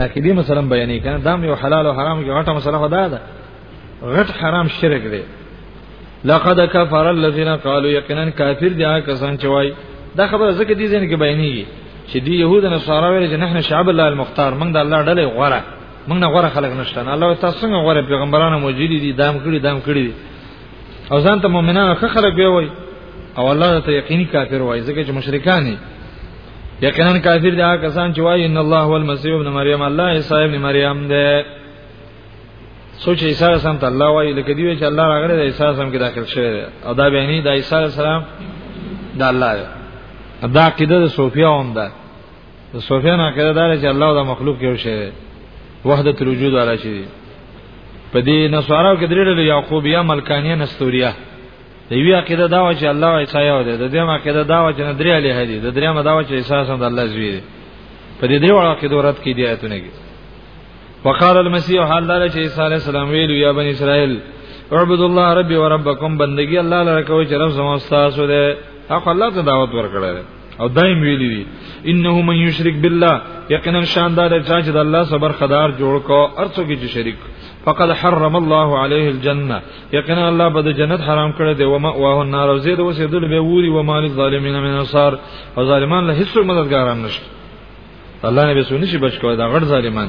لکه دې مثلا بیانې کنه دا یو حلال او حرام کې غټه مسله خدا ده غټ حرام شرک دی لقد كفر الذين قالوا يقينا كافر دي هغه کسان چې وای دا خبره زکه دي ځین کې بیانېږي چې دی يهود نه سره ویل چې نحن شعب الله المختار موږ د الله ډلې غوړه موږ نه غوړه خلک نشته الله تاسو څنګه غوړه پیغمبرانو موجودي دي دام کړی دام کړی دي او ځان ته مؤمنانو ښه خلک به وای او الله ته یقیني کافر وای ځکه چې مشرکان دي یقینا کافر دي هغه کسان چې وای ان الله هو المسيح ابن مریم الله عیسی ابن مریم ده سوچ عیسی سم ته الله وای لکه دی چې الله راغره د عیسی سم کې داخل شوی او دا بیانې د عیسی السلام د الله ده دا عقیده د صوفیا هم ده د سفیان عقیده دار چې الله دا مخلوق یو شی وحدت الوجود علی شی په دې نسوارو کې درې ډول یعقوبیا ملکانیه نستوریا د وی عقیده دا و چې الله عیسی یو دی د دې عقیده دا و چې نه درې علی هدی د درې ما دا و چې عیسی سم د الله زوی دی په دې درې وړو کې دورت کې دی ایتونه کې وقال المسيح حال دار چې عیسی علی السلام ویلو یا بنی اسرائیل اعبدوا الله ربي وربكم بندگی الله لره کوي چې رب زموږ تاسو دی اخو الله ته دعوت ورکړل او دایم ویلی دی انه من یشرک بالله یقینا شاندار چا چې د الله سره برخدار جوړ کو ارڅو کې چې شریک فقد حرم الله عليه الجنه یقینا الله به د جنت حرام کړی دی او ما واه النار او زید وسیدل به ووري و مال الظالمین من انصار او ظالمان له هیڅ مددګاران نشته الله نه به سونی شي بچ کوی دا غړ ظالمان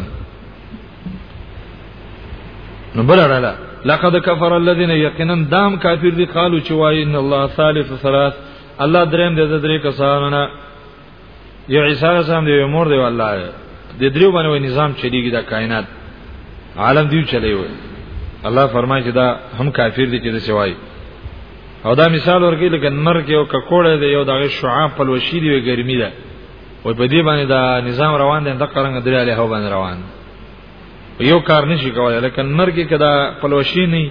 نو بل اړه لقد كفر الذين يقينا دام کافر دي قالو چې وای ان الله ثالث ثلاث الله دریم د درې کسانو نه یو عیسی السلام دی مور دی والله د دریو باندې نظام چلیږي د کائنات عالم دیو چلی وي الله فرمایي چې دا هم کافر دي چې د سوای او دا مثال ورګي لکه نر کې او ککوړه دی یو دغه شعاع پلوشي دی ګرمي ده وای په دې باندې دا نظام روان دی د قرنګ درې علي هو باندې روان یو کار نشي کولای لکه نر کې کدا پلوشي نه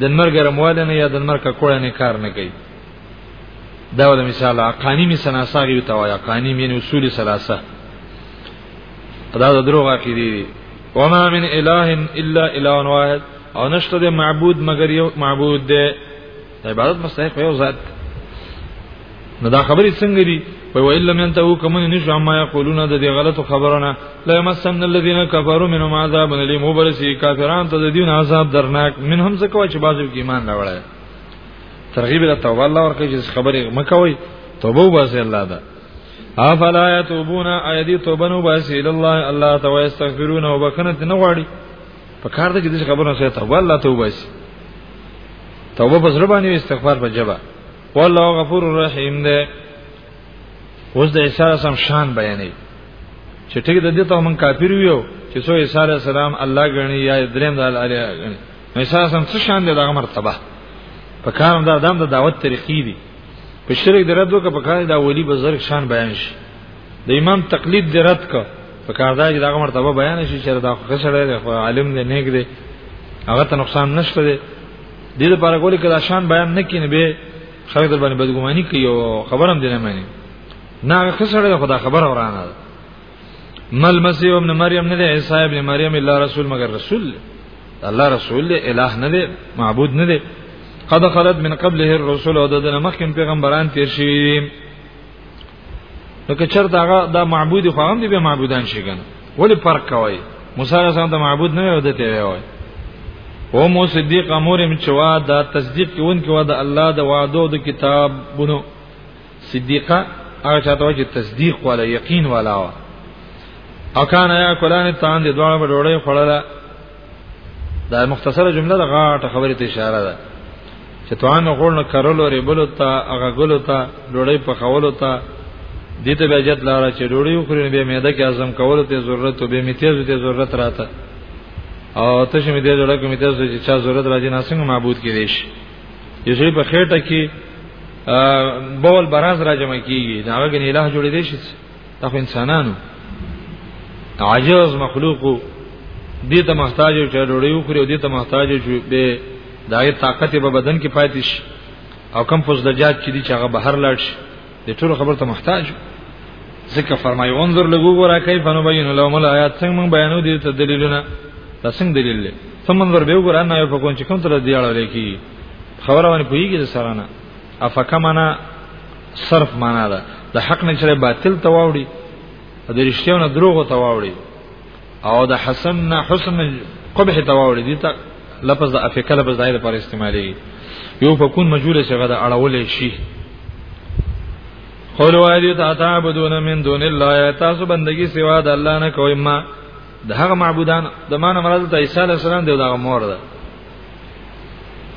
د نر ګرمواله نه یا د نر ککوړه نه کار نه کوي دا ول مثال قانی می سناسا غي ته وایا قانی مین اصول ثلاثه دا د دروغ عقیده دي وما من اله الا اله واحد او نشته د معبود مگر یو معبود دی عبادت مستحق یو ذات نو دا خبرې څنګه دي وای وای لم ينتهو کمن نشو ما یقولون د دې غلطو خبرونه لا يمسن الذين كفروا منهم عذاب اليم وبرسي کافرانو ته د دین عذاب درناک منهم زکه چې بازو کې ایمان راوړل ترغیب له توبه الله ورکړي چې خبرې مکوي توبه وباسي الله ده افلا یتوبون ایدی توبه نو باسي الله الله ته واستغفرون او بخنه نه غواړي په کار ده چې دې خبره سره توبه الله ته وباسي توبه په زړه باندې استغفار په جبا والله غفور رحیم ده اوس د عیسی سم شان بیانې چې ټیک د دې ته مونږ کافر یو چې سو عیسی السلام الله غني یا دریم د الله غني اساسا څه شان دی دغه مرتبه په کارم دا دام د دعوت طریقې دي په شرک د رد وکړه په کار دا ولی بزرگ شان بیان شي د امام تقلید د رد کا په کار دا چې دغه مرتبه بیان شي چې دا خو سره دی خو عالم دی نیک دی هغه ته نقصان نشته دی د دې لپاره کولی کدا شان بیان نه کینې به خلک در باندې بدګماني کوي او خبرم دی نه مانی نه هغه سره دی خدا خبر ورانه مل مسیح ابن مریم نه دی عیسی ابن مریم الا رسول مگر رسول دی الله رسول دی الہ نه دی معبود نه دی قد خلت من قبله الرسل او دغه مخکم پیغمبران تیر شي نو که چرته هغه دا معبود خو هم دی به معبودان شي کنه ولی فرق کوي موسی علیه السلام ته معبود نه وي ته وي او مو صدیق امر مچوا دا تصدیق کوونکی و د الله د وعده او د کتابونو صدیقه هغه چاته وایي چې تصدیق والا یقین والا و او کان یا کولان تان دي دواړه ډوړې خړله دا مختصره جمله د غاټه خبرې ته اشاره ده چې توان غوړ نه کرلو ری بلو ته هغه ګلو ته ډوړې په خولو ته دې ته بیا جت لاره چې ډوړې وخوري به معده کې اعظم کولو ته ضرورت به میتیز ته ضرورت راته او ته چې می دې جوړه کوم ته چې چا ضرورت راځي ناسنګ معبود کې دیش یوسړي په خېټه کې بول براز را جمع کیږي دا هغه نه الہ جوړې دي شي دا خو انسانانو عاجز مخلوقو دې ته محتاج یو چې ډوړې وخوري او دې ته محتاج یو چې به دایې طاقت په بدن کې پاتې شي او کم فوز د جات چې دي چې هغه بهر لاړ شي دې ټول خبر ته محتاج ځکه فرمایي انظر لګو ګورا کیف نو بین لهم الایات څنګه موږ بیانو دي ته دلیلونه دا څنګه دلیل دی ثم انظر به ګورا نه یو فکون چې کوم تر دی اړه لکی خبره باندې پویږي سره نه افکمنا صرف معنا ده د حق نه چې باطل تواوړي د رښتیاو نه دروغ تواوړي او د حسن نه حسن قبح تواول دي ته لفظ د افکل په ځای لپاره استعمالي یو فكون مجهول څنګه د اړول شي قول وایي ته تعبدون من دون الله تاسو بندگی سوا د الله نه کوئ ما د هغه معبودان د مان مراد ته عیسی علی السلام دی دا مور ده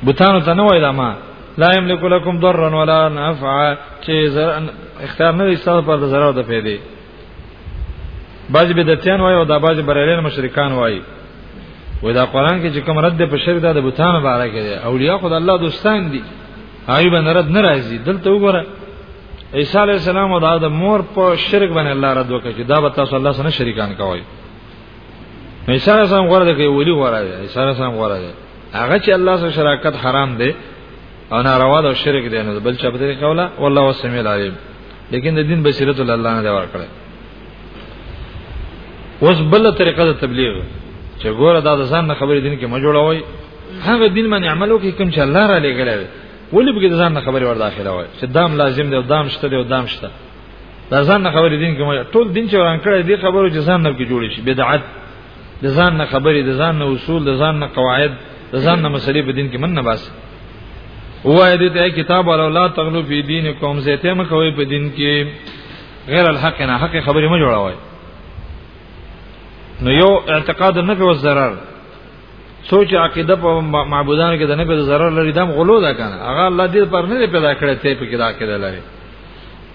بوتانو ته نه وای دا ما لا یملک لكم ضرا ولا نفعا چې اختیار نه لري تاسو پر ضرر د پیدا بعض بدعتيان وایي او دا بعض بریلین مشرکان وایي وای دا قران کې چې کوم رد په شرک دا د بوتانو باره کې دی اولیاء خدای الله دوستان دي هغه باندې رد نه راځي دلته وګوره عیسی علی السلام او دا د مور په شرک باندې الله رد وکړي چې دا به تاسو الله سره شریکان کوي عیسی علی السلام غوړه کوي ولی غوړه دی عیسی علی السلام غوړه دی هغه چې الله سره شراکت حرام دی او ناروا ده شرک دی نه بل چا په دې کوله والله وسمیل علیم لیکن د دین بصیرت الله نه ورکړي اوس بل طریقه د تبلیغ چې ګوره دا د ځان نه خبرې دین کې مجوړوي هغه دین باندې عمل وکړي کوم چې الله را لګل دی ولې به د ځان نه خبرې ور داخله وي چې دام لازم دی او دام شته دی او دام شته دا ځان نه خبرې دین کې ټول دین چې وران کړی دی خبرو چې ځان نه کې جوړ شي بدعت د ځان نه خبرې د ځان نه اصول د ځان نه قواعد د ځان نه مسلې په دین کې من نه باس وای دې ته کتاب ولو لا تغلو فی دینکم زیته مخوي په دین کې غیر الحق نه حق خبرې ما جوړاوي نو یو اعتقاد نه په ضرر سوچ عقیده په معبودانو کې د نه په ضرر لري دم غلو ده کنه هغه الله دې پر نه پیدا کړی ته په کې دا کېدل لري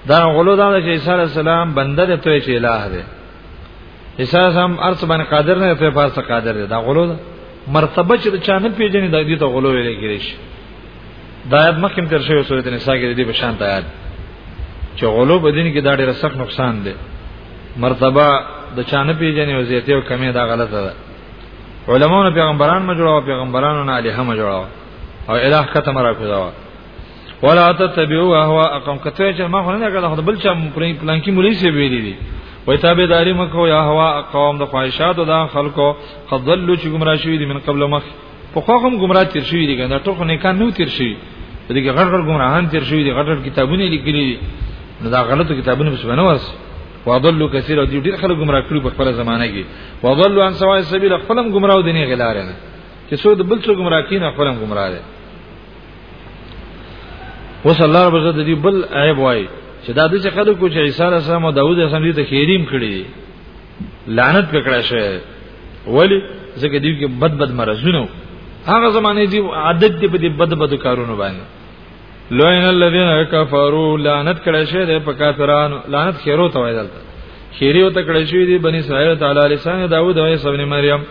دا غلو دا چې عیسی السلام بنده ته چې الٰه دی اساس هم ارث باندې قادر نه په فارس قادر دی دا غلو ده مرتبه چې چا نه پیژني دا دې ته غلو ویل کېږي شي دا آیت مخکې تر شوی سورته نساء کې دې په شان ته آیت چې غلو په دین کې دا ډېر سخت نقصان دی مرتبه د چا نه پیژني او زیاتې او کمې دا غلطه ده علماونو پیغمبران ما جوړاو پیغمبرانو نه الها ما جوړاو او الہ کته مرا کوي ولا تتبعوا اهواءكم کته چې ما خو نه کړه خو بل چا پلان کې مولوی سی ویلي دي وای تابعداري مکو یا هوا قوم د خواهشات د خلکو قد ضلوا چې گمراه شوی دي من قبل مخ په خو هم گمراه تیر شوی دي کنه ټول نه کان نو تیر شوی دي کې غړ غړ گمراهان تیر شوی دي غړ غړ کتابونه لیکلي دي نو دا غلطو کتابونه بس نه ورس وضلوا كثيرا دي ډیر خلک گمراه کړو په خپل زمانه کې وضلوا عن سواء السبيل خپلم گمراه دي نه غلار نه چې څو د بل څو گمراه کین خپلم گمراه دي اوس الله رب عزت دی بل عیب وای چې دا د څه خلکو چې عیسی علیه السلام او داوود علیه السلام دې ته خیریم کړی لعنت پکړه شوی ولی ځکه دی کې بد بد مرزونه هغه زمانه دی عادت دی په دې بد بد کارونو باندې لوین الذین کفروا لعنت کړه شوی دی په کافرانو لعنت خیرو ته وای دلته خیری او تکړه شوی دی بنی اسرائیل تعالی لسان داوود او عیسی ابن مریم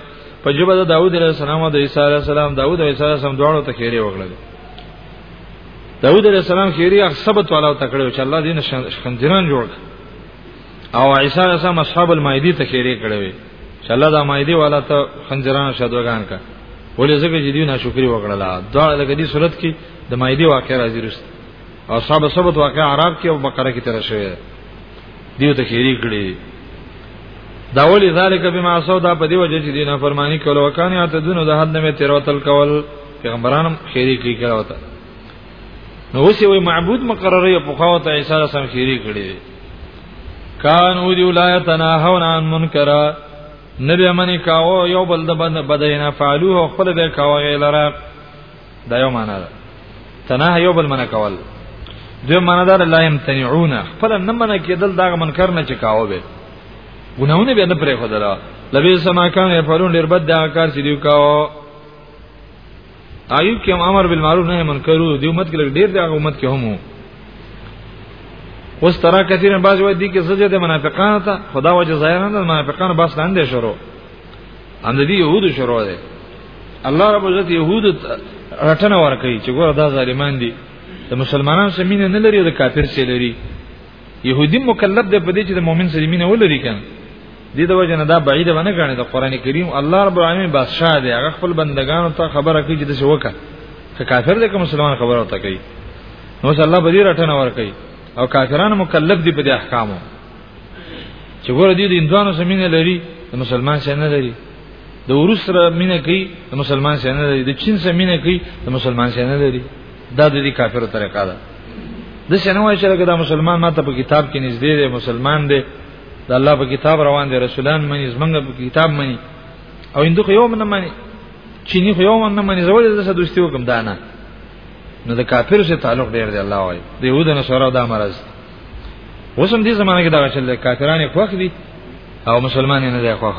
په جبه د داوود علیه السلام او د عیسی علیه السلام داوود او عیسی علیه السلام دواړو ته خیره وکړل داوود علیه السلام خیره هغه ثبت والا تکړه چې الله دین خندران جوړ او عیسی علیه السلام اصحاب المائده ته خیره کړوي چې الله دا مائده والا ته خندران شادوغان کا ولې زګه جدي ناشکری وکړه دا لکه دې صورت کې د مائده واقع راځي رسته او صاحب سبت واقع عرب کې او بقره کې تر شوی دیو ته خیری کړی دا ولی ذالک بما سو دا په دی وجه چې دینه فرمانی کولو وکانه ته دونو د حد نه تیروتل کول پیغمبرانم خیری کوي کړه نو اوس وی معبود مقرره په خو ته عیسی سم خیری کړی کان او دی ولایت ناهون عن منکرا نبی منی کاو یو بل د بدینه فعلوه خپل به کاو غیلره دا یو معنا ده تنه یو بل منع کول دو معنا ده لا يمتنعون خپل نه منع کېدل دا منکر نه چکاو به ګناونه به نه پرې خدلا لبي سما کان یفرون ډیر بد دا کار چې دیو کاو ایوب کې امر بالمعروف نه منکرو دی امت کې ډیر دا امت کې هم اوس ترا کثیر باز وای دي کې سجده د منافقانو ته خدا وجه ظاهرا د منافقانو بس لاندې شروع ان دې يهودو شروع ده الله رب عزت يهود رټنه ورکړي چې ګوره دا ظالمان دي د مسلمانانو سره مینه نه لري او د کافر سره لري يهودي مکلف دی په دې چې د مؤمن سره مینه ولري کنه دې د وجه نه دا بعید ونه غاڼه د قران کریم الله رب العالمین بادشاہ دی هغه خپل بندگانو ته خبره کوي چې د شوکه که کافر دی که مسلمان خبره ورته کوي نو صلی الله بدی رټنه ور کوي او کافرانو مکلف دي په دې احکامو چې ګوره دې د اندوانو سره مینه لري د مسلمان سره نه لري د روس سره مینه کوي د مسلمان سره نه لري د چین سره مینه کوي د مسلمان سره نه لري دا د دې کافرو طریقه ده د شنو وایي چې دا مسلمان ماته په کتاب کې نږدې دی مسلمان دی د الله په کتاب روان دي رسولان مني زمنګ په کتاب مني او هندو خو یو من مني چینی خو یو من مني زول د دوستي وکم دانه نو د کافر سره تعلق ډیر دی الله وايي د يهودو نه سره دا مرز وسم دې زمانه کې دا چل کافرانه خوخ دي او مسلمان نه دی خوخ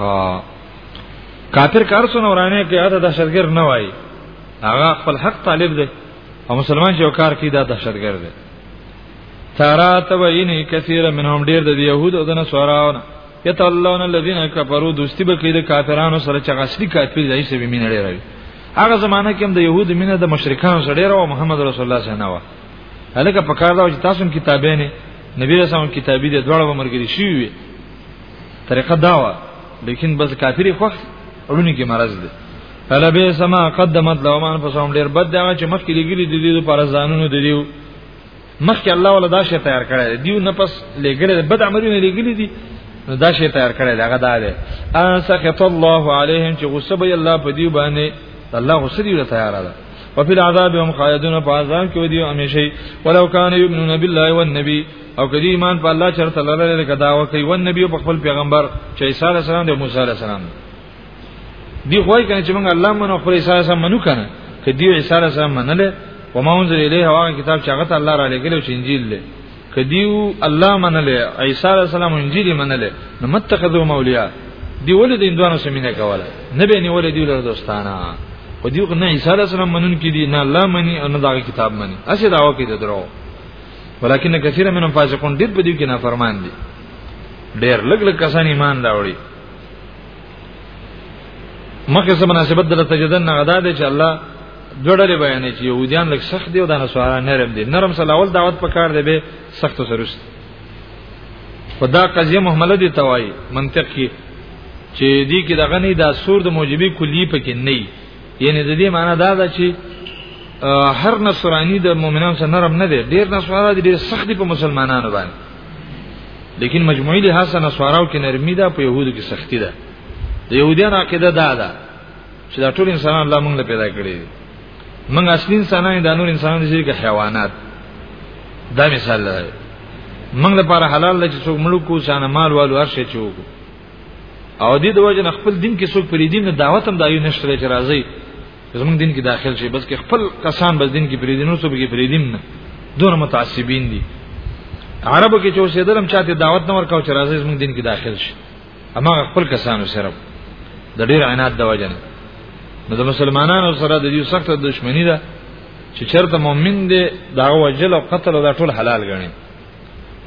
کافر کار سونه ورانه کې اته دهشتګر نه وای هغه خپل حق طالب دی او مسلمان چې کار کوي دا دهشتګر دی ترا تبعین کثیر منهم ډیر د يهود او د نصاراونه یتولون الذين كفروا دوستی به کوي د کافرانو سره چې غسلی کافر دی چې به مين لري هغه زمانہ کې هم د يهود مینه د مشرکان سره ډیره او محمد رسول الله څخه نه و هلکه په کار دا چې تاسو کتابې نه نبی رسول الله کتابې د دوړو به مرګري شي وي طریقه دا و لیکن بس کافری خوخ اړونی کې مرز دي فلا به سما قدمت لومان فسوم ډیر بد دا چې مخکې لګیلي د دې لپاره ځانونو د دیو مخکې الله ولا دا شی تیار کړی دیو نه پس لګره بد عملونه لګلی دي نو دا شی تیار کړی دا غدا ده ان سخط الله علیهم چې غصه به الله په دیو باندې الله غصه دی تیار ده او په عذاب هم خالدون په عذاب کې ودی همیشه ولو کان یؤمنون بالله والنبی او کدی ایمان په الله چرته لرل کدا او کوي والنبی په خپل پیغمبر چې عیسی علیه السلام او موسی علیه السلام دی خوای کنه چې موږ الله منو خو عیسی سره منو کنه که دی عیسی سره منله و ما انزل الیه هغه کتاب چې هغه الله را لګل چې انجیل له کدیو الله منله عیسی علیہ السلام انجیل منله نو متخذو مولیا دی ولې د اندوانو سمینه کوله نه به نیول دی له دوستانه خو دیو نه عیسی علیہ السلام منون کې دي نه الله مني او نه دا کتاب مني اسه داوا کوي درو ولکن کثیر منهم فاسقون ډیر په دې کې نافرمان دي ډیر لګ لګ کسان ایمان راوړي مخکې سم مناسبت دلته تجدن نه غدا دی چې الله جوړلې بیانې چې يهوديان لږ سخت دي او دا نسوارا نرم دي نرم سره اول دعوت پکار دی به سخت سرست په دا قضیه محمله دي توای منطق کې چې دې کې دغه نه دا سور د موجبي کلی پکې نه یعنی د دې معنی دا ده چې هر نصرانی د مؤمنانو سره نرم نه دی ډیر نصرانی دی ډیر سخت دی په مسلمانانو باندې لیکن مجموعي لحاظ سره نسواراو کې نرمي ده په يهودو کې سختی ده د يهودانو عقیده دا ده چې دا ټول انسانان الله موږ له پیدا کړی دي موږ اصلي انسانان د نور انسانانو چې کې حیوانات دا مثال ده موږ لپاره حلال ده چې څوک ملک کو شان مال والو هر شي چوک او دې د وجه خپل دین کې څوک پرې دین دعوت هم دایو نشته چې راځي زمونږ دین کې داخل شي بس کې خپل کسان بس دین کې پریدینو سو به پریدیم نه دونه متعصبین دي عربو کې چې اوسېدلم چاته دعوت نه ورکاو چې راځي زمونږ دین کې داخل شي اما خپل کسانو سره د ډیر عنایت د وجه نه نو د مسلمانانو سره د یو سخت دښمنی ده چې چرته مؤمن دی دا وجل او قتل دا ټول حلال غني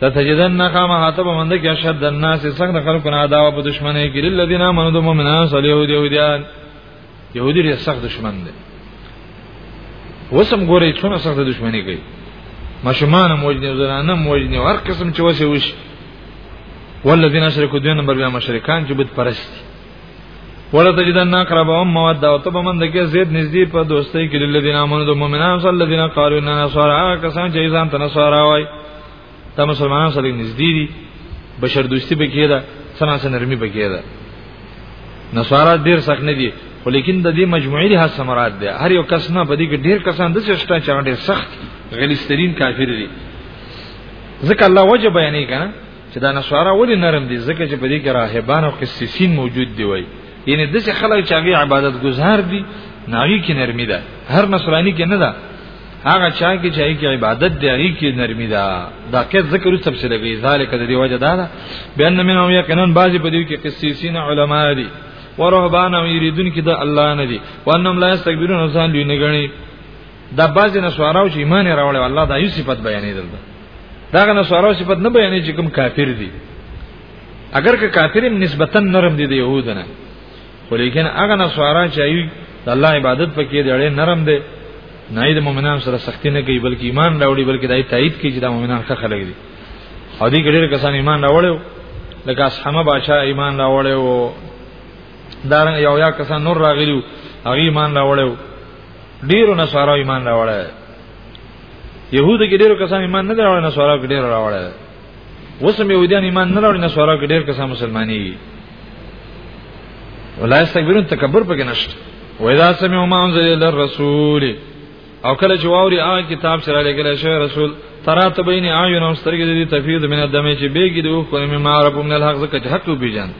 لا تجدن نقام حاتب مند کې اشد الناس سخت خلکو نه عداوه په دښمنی کې للذین امنوا مؤمنان صلیو دیو دیان يهودي ډېر سخت دشمن دی وسم ګوري څونه سخت دشمني کوي ماشومان هم وجني زنان هم وجني هر قسم چې وسه وش والذین اشرکوا دوی نمبر بیا مشرکان چې بت پرست ولا تجدن اقرب هم موده او تب من دغه زید نږدې په دوستۍ کې للذین امنوا د مؤمنانو صلی الله علیه وسلم قالوا اننا نصارا کسان چې ځان ته نصارا وای دا مسلمانان سره نږدې دي بشر دوستی به کېده سنا سنرمي به کېده نصارا ډیر سخت نه دي ولیکن د دې مجموعي له سمرات ده هر یو کس نه بدی کې ډیر کسان د څه شته چې ډیر سخت غلیسترین کافر دي ځکه الله وجه بیانې کنه چې دا نصارا ولې نرم دي ځکه چې په دې کې راهبان او قسیسین موجود دی وای یعنی د څه خلک چې هغه عبادت گزار دي ناوی کې نرمي ده هر نصرانی کې نه ده هغه چا کې چې کی عبادت دی هغه کې نرمي ده دا کې ذکر سب سره کوي ذالک د دی وجه دا ده بیان من هم یقینا بعضی په دې کې قسیسین علما دي ورهبان او یریدون کې د الله نه دي وانم لا استكبرون ځان لوی نه غني دا بعضی نه سواراو چې ایمان راوړل الله دا یو صفت بیانې دلته دا نه سواراو صفت نه بیانې چې کوم کافر دي اگر که کافرم نسبتا نرم دي د يهودانه خو لیکن هغه نسوارا چې ایو د الله عبادت پکې دی اړې نرم دی نه د مؤمنانو سره سختی نه کوي بلکې ایمان راوړي بلکې دای تایید کوي چې د مؤمنان ښه خلک دي او دې ګډیر کسان ایمان راوړل لکه اصحابه بادشاہ ایمان راوړل او دار یو یا کسان نور راغلیو هغه ایمان راوړل ډیرو نسوارا ایمان راوړل يهودو کې ډیرو کسان ایمان نه راوړل نسوارا کې ډیر راوړل اوس هم يهوديان ایمان نه راوړي نه سوارو کې ډېر کسان مسلمانېږي ولا استكبرون تکبر پکې نشته وإذا سمعوا ما أنزل إلى الرسول او کله چې واوري هغه کتاب سره لګل شوی رسول ترا ته بین اعین او سترګې دې تفید من الدم چې بیګی دو خو مې ما رب من الحق زکه چې حق وبیجن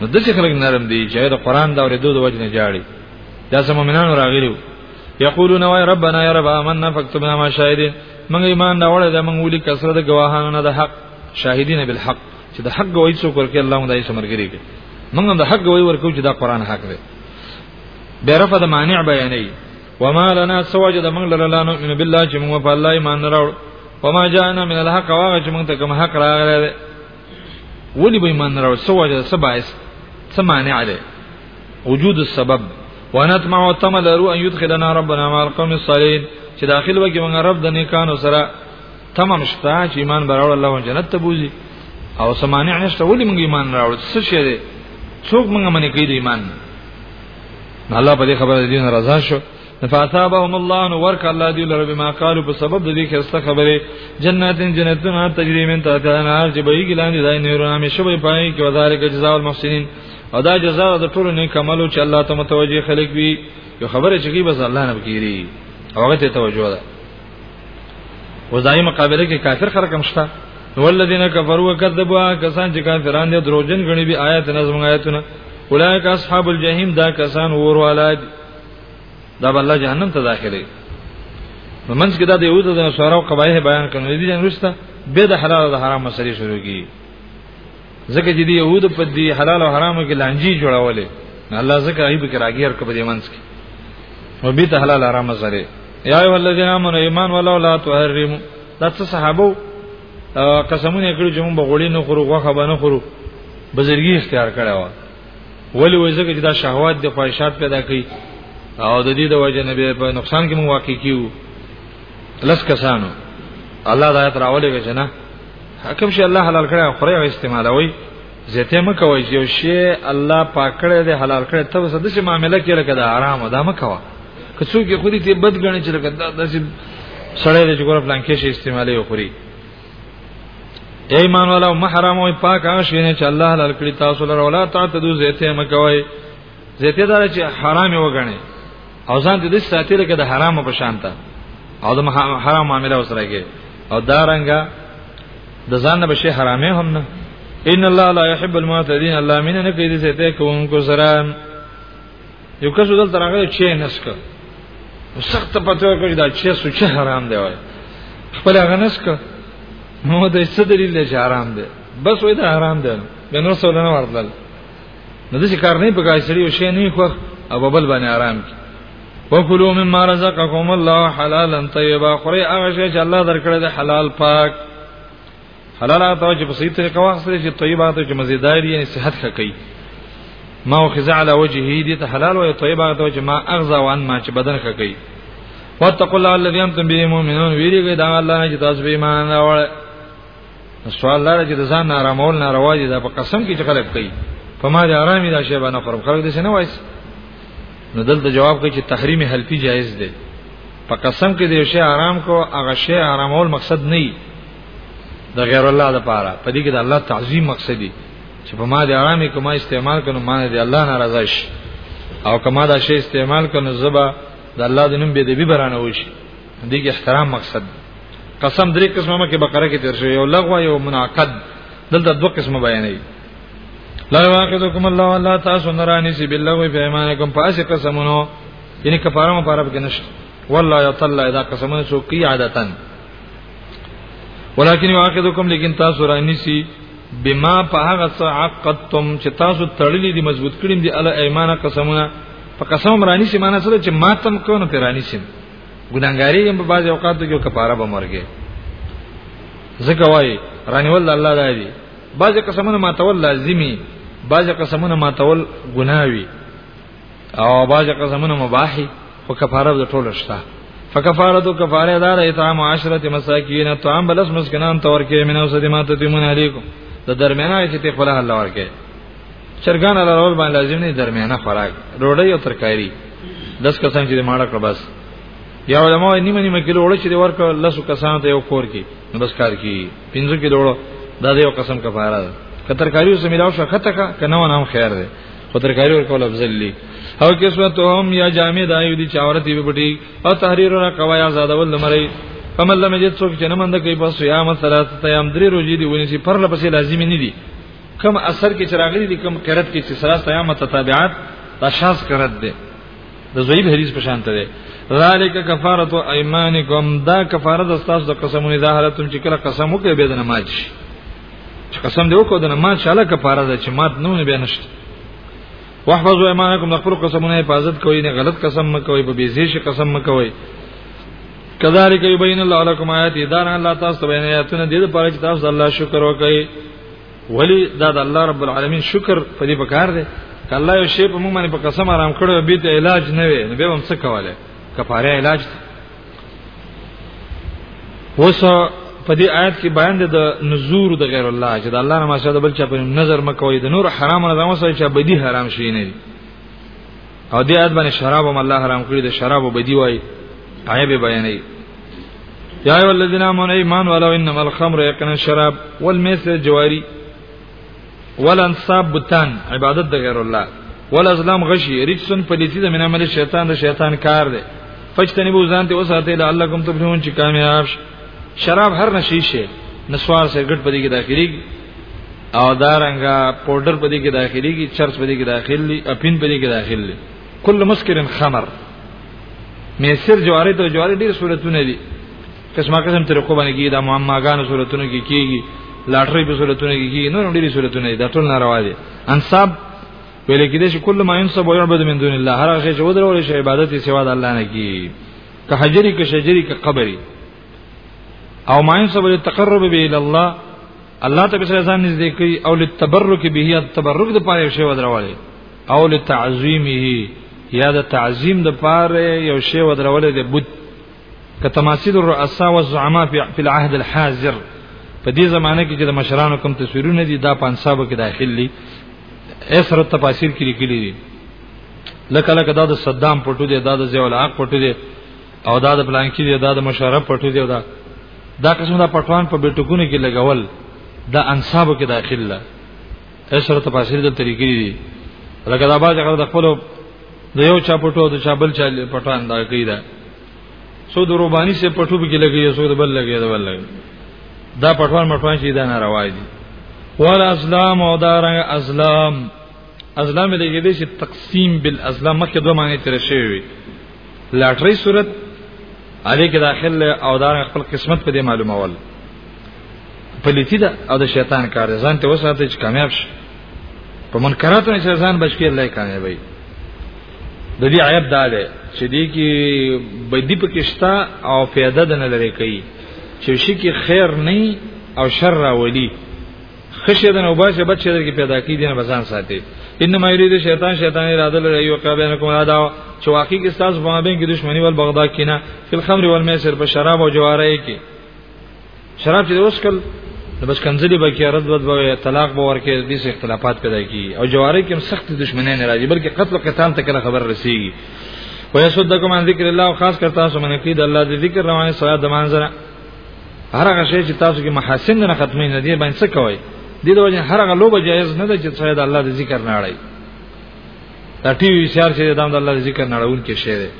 نو دغه خلک نرم دي چې د قران دا ورې دوه وجه نه جاړي دا سم مؤمنانو راغلیو یقولون وای ربنا یا رب آمنا فاكتبنا مع الشاهدين موږ ایمان دا وړه د موږ ولي کسره د گواهانو نه د حق شاهدین بالحق چې د حق گواہی څوک ورکړي الله مدای سمرګری کوي موږ د حق گواہی ورکو چې دا قران حق دی به رفض مانع بیانې وما لنا سوجد موږ لره لا نؤمن بالله چې موږ په الله ایمان نه راوړو وما جاءنا من الحق واغه چې موږ ته کوم حق راغلی ولي به ایمان نه راوړو سوجد سبایس سمانع دی وجود السبب ونطمع وتمل رو ان يدخلنا ربنا مع القوم الصالحين چې داخل وګي موږ رب د نیکانو سره تمام شته چې ایمان براوړ الله او جنت ته بوزي او سمانع نشته ولې موږ ایمان راوړ څه شي دي څوک موږ منې کوي د ایمان الله په دې خبره دې ناراضه شو فاصابهم الله نو ورک الله دی لره بما قالو په سبب د دې خسته خبره جناتین جنتونه تجری من تحتها انهار چې به یې لاندې دای نه رامې شوی پای کې وذالک جزاء المحسنین او دا جزاء د ټولو نیک عملو چې الله ته متوجي خلق وي یو خبره چې کی بس الله نه بکیری هغه ته توجه ده وزای مقابله کې کافر خلک هم شته والذین کفروا وکذبوا کسان چې کافران دي دروژن غني به آیات نظم آیاتونه اولئک اصحاب الجحیم دا کسان ورواله دا بل جهنم ته داخلي نو منځ کې دا د یوه د سوره او قبایح بیان کړي دي جن رسته به د حلال او حرام مسلې شروع کی ځکه چې دی یهود په دې حلال او حرام کې لانجی جوړولې الله ځکه ایب کې راګیر کړ په دې منځ کې او به ته حلال حرام مسلې یا ایه الذین آمنوا ایمان ولا لا تحرموا دا څه صحابه قسمونه کړو چې موږ بغوړی نه خورو غوخه به نه خورو بزرګي اختیار کړو ولی وځي چې دا شهوات د خواهشات پیدا کوي او د دې د وجه نه به په نقصان کې مو واقع کیو لس کسانو الله دا آیت راولې کې نه حکم شي الله حلال کړی او خوري او استعمالوي زته م کوي چې یو شی الله پاکړه دې حلال کړی ته څه د څه معاملې کې لکه دا آرام ده م کوه که څوک خو دې بد غني چې لکه دا د سړی د جګور پلان کې شي استعمالي او خوري ایمان والا محرم او پاک هغه شی نه چې الله حلال کړی تاسو لره ولا تعتدو زیته مکوي زیته دار چې حرام وګڼي او ځان دې ساتي لکه د حرامو په شان ته او د حرام معاملې وسره کې او دا رنګه د ځان نه بشي حرامه هم نه ان الله لا يحب المعتدين الله مين نه کوي دې ته کوم کو سره یو کس دلته راغلی چې نسک سخت پته کوي دا چې سوچ حرام دی وای خپل هغه نسک نو د څه دلیل دی چې حرام دی بس وای دا حرام دی به نو څه نه ورتل نو د کار نه پکای سړي او شی نه خو او بل باندې آرام کی وکلو مما رزقکم الله حلالا طیبا خوري هغه شی چې الله درکړی دی حلال پاک حلال هغه ته چې په صحیح طریقه واخلي چې طیب هغه ته چې مزیدار یې صحت ښه کوي ما وخذ على وجهه دي ته حلال او طیب هغه ته چې ما اغزا وان ما چې بدن ښه کوي واتقوا الله الذي انتم به مؤمنون ویریږي دا الله نه چې تاسو به ایمان راوړل سوال لاره چې ځان نارامول ناروا دي دا په قسم کې چې خلک کوي په ما دي آرامي دا شی باندې خراب خلک دې نه وایس نو دلته جواب کوي چې تحریم حلفي جایز دی په قسم کې دې شی آرام کو هغه شی آرامول مقصد نه د غیر الله لپاره په دې کې د الله تعظیم مقصد دی چې په ما د عامي کومه استعمال کړو ما د الله ناراضه شي او کما دا شی استعمال کړو زبا د الله د نوم به د بیبرانه وشي دې کې احترام مقصد دی قسم درې قسمه کې بقره کې تر شوی یو لغو یو منعقد دلته دوه قسمه بیانې لا واخذکم الله ولا تاسو نرانی سی بالله و پیمانکم پاس قسمونو یعنی کفاره مبارک نشته والله یطلع اذا قسمونه سو کی عادتن ولكن يؤاخذكم لیکن تاسو رانیسی بما په هغه څه عقدتم چې تاسو تړلې دي مضبوط کړیم دي الله ایمانه قسمونه په قسم رانی سي معنی سره چې ماتم کو نه پیرانی سي ګناګاری هم په بعض اوقاتو کې کفاره به مرګه زکه وای رانی ول الله دا دي بعض قسمونه ماتول لازمی بعض قسمونه ماتول ګناوي او باج قسمونه مباح او کفاره د ټولو شته فکفاره تو کفاره دار اطعام عشرت مساکین طعام بلس مسکنان تور کې منو صدمات تیمون علیکم د درمیانه چې ته خپل حل ورکې چرګان لرول باندې لازم نه درمیانه خوراک ډوډۍ او ترکاری دس کسان چې ماړه کړ بس یا علماء نیمه نیمه کیلو وړ چې ورک لسو کسان ته یو کور کې نو بس کار کی پنځه کیلو وړ دا یو قسم کفاره ده کترکاریو سمیلاو شو خطه کا کنه ونه هم خیر ده خو ترکاری ورکول افضل دی او کسوتهم یا جامع دایو دی چاورت دی پټی او تحریر را قوایا زادول لمری فمن لم یجد سوک چې نه مند کوي پس صيام ثلاثه ایام درې روزي دی ونی چې پر لپسې لازم نه دي کم اثر کې چراغلي دي کم قرت کې چې ثلاثه ایام متتابعات تشاس قرت دي د زویب حدیث په شان ته ده ذالک کفاره ایمانکم دا کفاره د تاسو د قسمونو د حالتم چې کله قسم وکړي به د نماز شي چې قسم دی وکړو د نماز شاله کفاره ده چې مات نه ونه بیان شته واحفظوا ایمانکم د خپل قسمونه حفاظت کوئ نه غلط قسم مکوئ په بیزیش قسم مکوئ کذالک یبین الله لكم آیات دار الله تاسو ته بیان آیاتونه دې لپاره چې تاسو الله شکر وکړئ ولی دا د الله رب العالمین شکر په دې پکار دی کله یو شی په موږ باندې په قسم آرام کړو به ته علاج نه وي نو به هم څه کواله کفاره علاج اوس په دې آیت کې بیان د نذور د غیر الله چې د الله نه ماشه د بل چا په نظر مکوې د نور حرام نه زموږ سره چې بدی حرام شي نه او دې آیت باندې شراب هم الله حرام کړی د شراب بدی وای عیب بیانې یا ایو الذین آمنوا ایمان ولو انما الخمر یقینا شراب والمیسر جواری ولنصاب بوتان عبادت د غیر الله ولازلام غشي رجسن پلیتی د من عمل شیطان د شیطان کار دی فجتنی بو ځان ته وساته لعلکم تفلحون چې کامیاب شراب هر نشي شي نسوار سرګټ پدې کې داخلي او دارنګا پودر پدې کې داخلي کی چرس پدې کې داخلي اپین پدې کې داخلي کل مسکرن خمر میسر جواری ته جواری ډیر صورتونه دي قسمه قسم طریقو باندې کې دا معماګانو صورتونو کې کیږي لاټري په صورتونو کې کیږي نور ډېری صورتونه دي دا ټول ناروا دي انصاب ویل کېږي چې کله ما ينصب ويعبد من دون الله هر هغه چې ودرول شي عبادت یې سوا د الله نه کی که حجری که شجری که قبری او ما ينصب للتقرب به الى الله الله ته به ځان نږدې کوي او للتبرک به التبرک د پاره شی ودرول او لتعظیمه یا د تعظیم د پاره یو شی ودرول د بت کتماثيل الرؤساء والزعماء في العهد الحاضر په دې زمانه کې چې د مشرانو کوم تصویرونه دي دا پنځاب کې داخل دي اسره تفاسیر کې لیکلي دي لکه لکه دا د صدام پټو دی دا د ضیاء الحق پټو دی او دا د بلانکی دی دا د مشرف پټو دی دا دا قسم دا پټوان په بیٹکونه کې لګول دا انصاب کې داخله اسره تفاسیر د طریقې دي لکه دا باز هغه د خپل د یو چا پټو د چا بل چا پټان دا کوي دا سو د روبانی سے پټو به کې لګي سو د بل لګي د بل لګي دا پټوان مټوان شي دا نه رواج دي ول اسلام او دارنګ اسلام اسلام دې کې دې چې تقسیم بالاسلام مخکې دوه معنی تر شي وي لاټري صورت علي کې داخل او دارنګ خپل قسمت په دې معلومول پلیتی دا او د شیطان کار ځان ته وساته چې کامیاب شي په منکراتو نه چې ځان بچ کې الله کامیابی د دې عیب دا دی چې دې کې بدی پکشتا او فایده نه لري کوي چې شي کې خیر نه او شر راولي خشه د نو باشه بچی در کې پیدا کی دي نه بزان ساتي انما یرید شیطان شیطان اراده لري یو قابین کوم ادا چې واقعي کې تاسو په مابین کې دښمنی ول بغدا کینا فل خمر والمیسر په شراب او جواره کې شراب چې اوس کل نو بس کنځلې به کې رد ود به طلاق به ورکه د دې اختلافات پیدا کی او جواری کې سخت دښمنۍ نه راځي بلکې قتل او قتال ته کله خبر رسیږي ويسدکم عن ذکر الله خاص کر تاسو من کې د الله د ذکر روانه سره د منځره هر هغه شی چې تاسو کې محاسن نه ختمې نه دی باندې څه کوي د دې وجه هر هغه لوبه جایز نه ده چې سره د الله د ذکر نه اړای دا ټي وي سیار چې د الله د ذکر نه اړول کې شی دی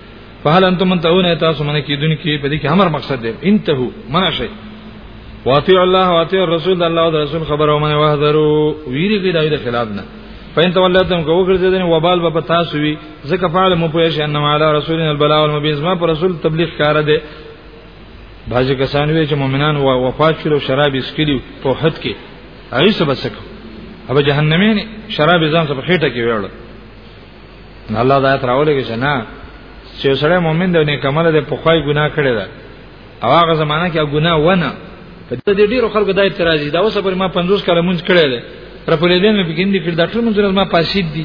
فهل انتم منتهون تاسو منه کیدون کی په دې کې امر مقصد دی انتهو منع شي واطیع الله واطیع الرسول د الله او رسول خبره ومنه واحذروا ویریږي دا د خلاف نه فین تولتم کو ګرځیدنه وبال به تاسو وی ځکه فعل مو پوه شي انما علی رسولنا البلاء والمبین زما پر رسول تبلیغ کار دی بعضی کسان وی چې مؤمنان وفات شول او شراب اسکلی په حد کې هغه سبا سکو ابا جهنمین شراب ځان په خېټه کې ویل الله دا تر اوله کې نه چې سره مؤمن د نیک عمل د پخوای ګناه کړی دا او هغه زمانہ کې ګناه ونه په دې ډیرو خلکو دا اعتراض دي دا اوس پر ما 50 کاله مونږ کړی دی پر په دې نه بګیندې کړ دا ټول مونږ ما پاسید دي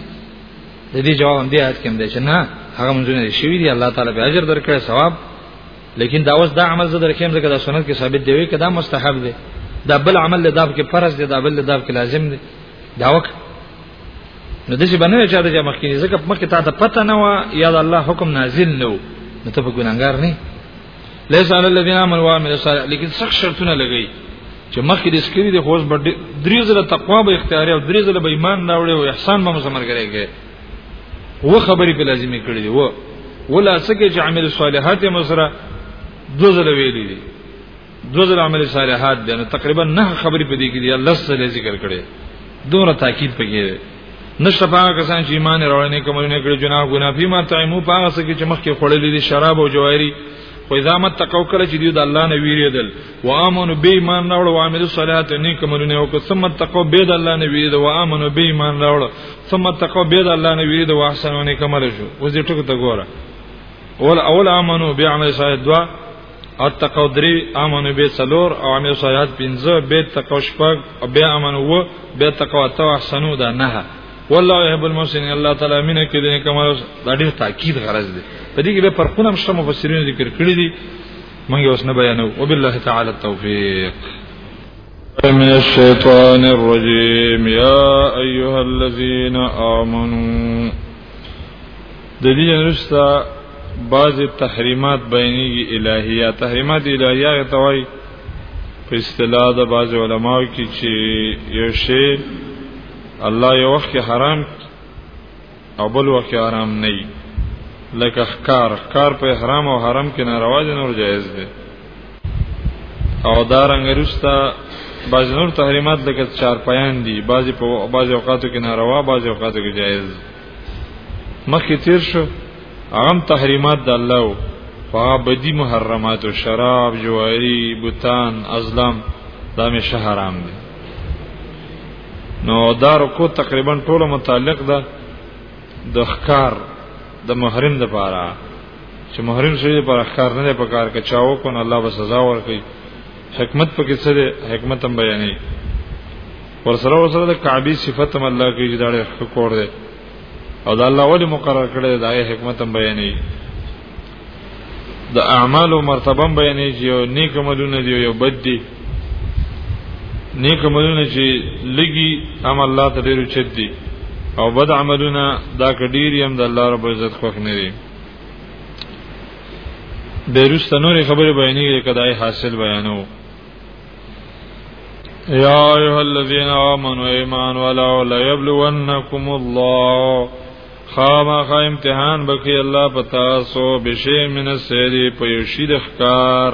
د دې جواب دی آیت کې هم دی چې نه هغه مونږ نه شي وی الله تعالی به اجر درکړي ثواب لیکن دا اوس دا عمل زه درکېم ځکه دا سنت کې ثابت دی وی کدا مستحب دی دا بل عمل له داب کې فرض دی دا بل له داب کې لازم دی دا وک نو دسی باندې چې دا مخکې ځکه مخکې تا ته پته نه و یا د الله حکم نازل نه و نو ته په ګناګار نه لیس علی الذین آمنوا وعملوا الصالحات لیکن سخت شرطونه لګی چې مخکې د سکری د خوښ بډ درې زله تقوا به اختیاري او درې زله به ایمان راوړي او احسان به مسمر کړي و خبرې په لازمي کړې دي و ولا سکه چې عمل صالحات مسره دوزله ویلې دي دوزر عمل صالحات دی نو تقریبا نه خبرې پدې کې دی الله سره ذکر کړي دومره تاکید پکې دی نشته پاګه کسان چې ایمان راوړنې کوم نه کړي جناب ګنا په ما تعمو پاګه سکه چې مخکې خړلې دي شراب او جواری خو اذا مت تقو کړ چې دی د الله نه ویریدل و امنو به ایمان راوړ او عامل صلات نه کومونه او که ثم تقو به د الله نه ویرید و امنو به ایمان راوړ ثم تقو به د الله نه ویرید و احسنونه کومل شو وزې ټکو ته ګوره اول اول امنو به عمل صالح دوا او تقو درې امنو به څلور او عامل صالحات پنځه به تقو شپږ او به امنو و به تقو اتو احسنو دا نه والله يحب المحسنين الله تعالی مینه کې دې کمال دا ډېر تاکید غرض دی په دې کې به فرقونه هم شته مفسرین ذکر کړی دي مونږ اوس نه بیانو وبالله تعالی التوفیق من الشيطان الرجيم يا أيها الذين آمنوا د دې نرسته بعض تحریمات بیانېږي الہیه تحریمات الہیه غتوي په اصطلاح د بعض علماو کې چې یو شی الله یو وخت حرام او بل وخت حرام نه لکه ښکار ښکار په حرام او حرام کې ناروا دي نور جایز دي او دا رنګ رستا بعض نور تحریمات لکه چار پیان دي بعضی په بعضی اوقاتو کې ناروا بعضی اوقاتو کې جایز مخکې تیر شو عام تحریمات د الله او هغه بدی محرمات او شراب جواری بوتان ازلام دا مې شهرام دي نو دا رکو تقریبا ټوله متعلق ده د ښکار د محرم د پاره چې محرم شوی پر اخکار نه په کار کې چاو کو نه الله به سزا ورکړي حکمت پکې څه دی حکمت هم بیانې ورسره ورسره د کعبه صفت هم الله کې چې داړي حکور دی او دا الله ولی مقرر کړی دا یې حکمت هم بیانې د اعمال او مرتبه بیانې چې یو نیک عملونه دی یو بد دی نیک عملونه چې لګي هم الله ته ډیر چت دي او بد عملونه دا کډیر هم د الله رب عزت خوښ نه دي بیرست نور خبره بیانې کدای حاصل بیانو یا ایها الذین آمنوا ایمان ولا لا یبلونکم الله خامخ امتحان بکی الله پتا سو بشی من السیری په یشید خکار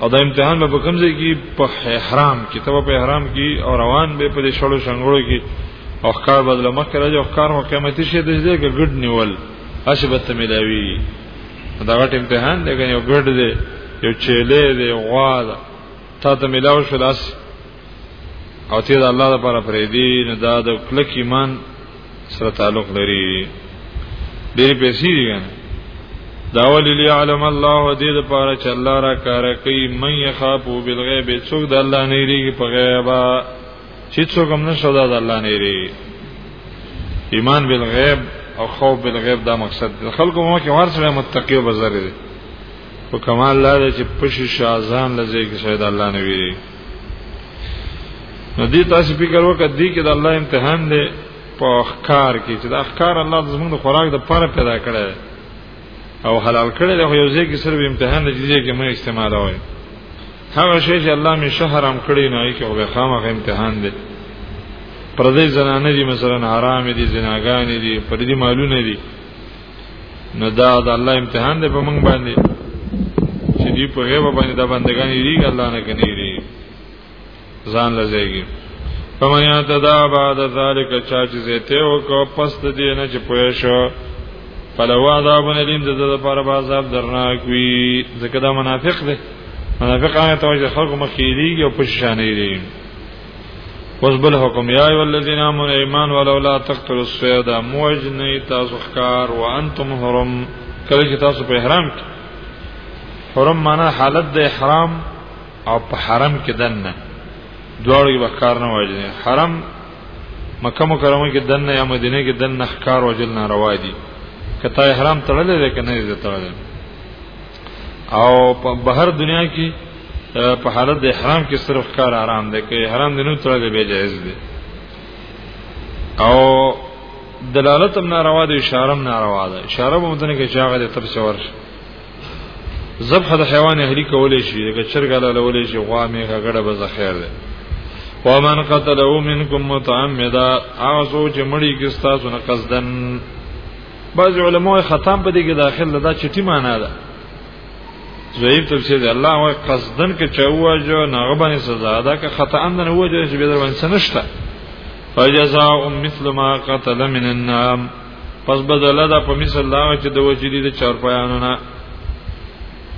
او دا امتحان به کوم ځای کې په احرام کې ته په احرام کې او روان به په دې شړو شنګړو کې او ښکار بدل مکه راځي او ښکار مو قیمتي شي د دې کې ګډ نیول اسی به ته ملاوي دا غټ امتحان دی یو ګډ دی یو چيلې دی غوا ده تا ته ملاو شو لاس او ته د الله لپاره پرې دی نو دا د کلک ایمان سره تعلق لري ډېر پیسې دي کنه دا ولې لعلم الله دې د پاره چې الله را کار کوي من يخافو بالغیب څوک د الله نه لري په غیب چې څوک هم نه شودا د الله نه لري ایمان بالغیب او خوف بالغیب دا مقصد دی خلکو مو کې هر سره متقی او بزرګ دي او کمال الله دې چې پښې شازان لږه کې شاید الله نه ویری نو دې تاسو فکر وکړئ دې کې د الله امتحان دی په اخکار کې چې د اخکار الله زموږ د خوراک د پاره پیدا کړی او حلال کړی دی خو یو ځای کې صرف امتحان دی چې کې مې استعمال وای هغه شی چې الله می شهرام کړی نه یې کې او به خامخ امتحان دی پردې زنانه دي مثلا حرام دي زناګان دي پردې مالونه دي نو دا د الله امتحان دی په موږ باندې چې دی په غیب باندې دا بندگان یې الله نه کني لري ځان لځيږي فمن یتدا بعد ذلک چا چې زیته او کو پس د دې نه چې پوه شو فلوا عذاب الیم د دې لپاره به عذاب درناک وي ځکه دا منافق دی منافق هغه ته چې خلق مخکې دیږي او پښې شانې دیږي وزبل حکم یا ایو الذین آمنوا ایمان ولولا تقتلوا الصید موجنی تاسو خکار وانتم حرم کله چې تاسو په احرام کې حرم معنا حالت د احرام او په حرم کې دنه دواړو کې بکار نه واجنه حرم مکه مکرمه کې دنه یا مدینه کې دنه خکار وجل نه روا دي کته احرام تړلې ده کنه دې تړلې او په بهر دنیا کې په حالت د احرام کې صرف کار آرام دی که احرام دې نه تړلې به جایز دی او دلالت هم ناروا دی اشاره هم ناروا ده اشاره به متنه کې چاغه تر څور ذبح د حیوان اهلی کولې شي د چرګا له ولې شي غوا مې غړه به زخیر ده ومن قتلوا منکم متعمدا اعوذ چې مړی کې تاسو نه قصدن بعض علماء ختم په دې کې داخل دا چټي معنا ده زویب تفسیر دی الله وای قصدن کې چواجو نغه باندې سزا ده که خطا اندن وجه چې به در باندې سنشته فجزاء مثل ما قتل من النام پس بدل دا په مثل دا چې د وجدي د چارپایانو نه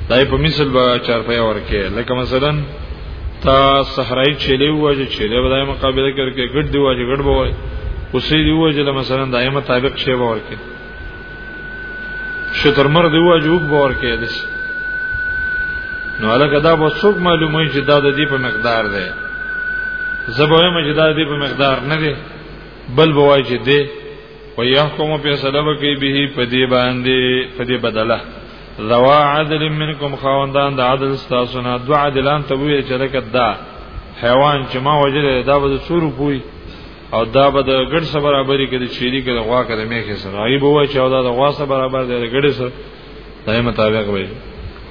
دای په مثال به چارپیا ورکه لکه مثلا تا صحرای چلی وجه چلی به دای مقابله کرکه ګډ دی وجه ګډ بوای اوسې دی وجه مثلا دای مطابق شی به ورکه شتر مر دی وجه وګ به ورکه دسی نو الګه دا به څوک معلومه چې دا د دې په مقدار ده زبوه مجدار دی په مقدار نه دی بل بوای چې دی ويحكم فیصله وکي به په دې باندې په دې بدله ذوا عدل منکم خواندان د عدل تاسو نه دوا عدلان ته ویل چې دغه دا حیوان چې ما وجره دا به سورو پوي او دا به د ګډ سره برابر کې د چيري کې د غوا کې د میخې سره ای بو چې او دا د غوا سره برابر دی د ګډ سره دای مطابق وي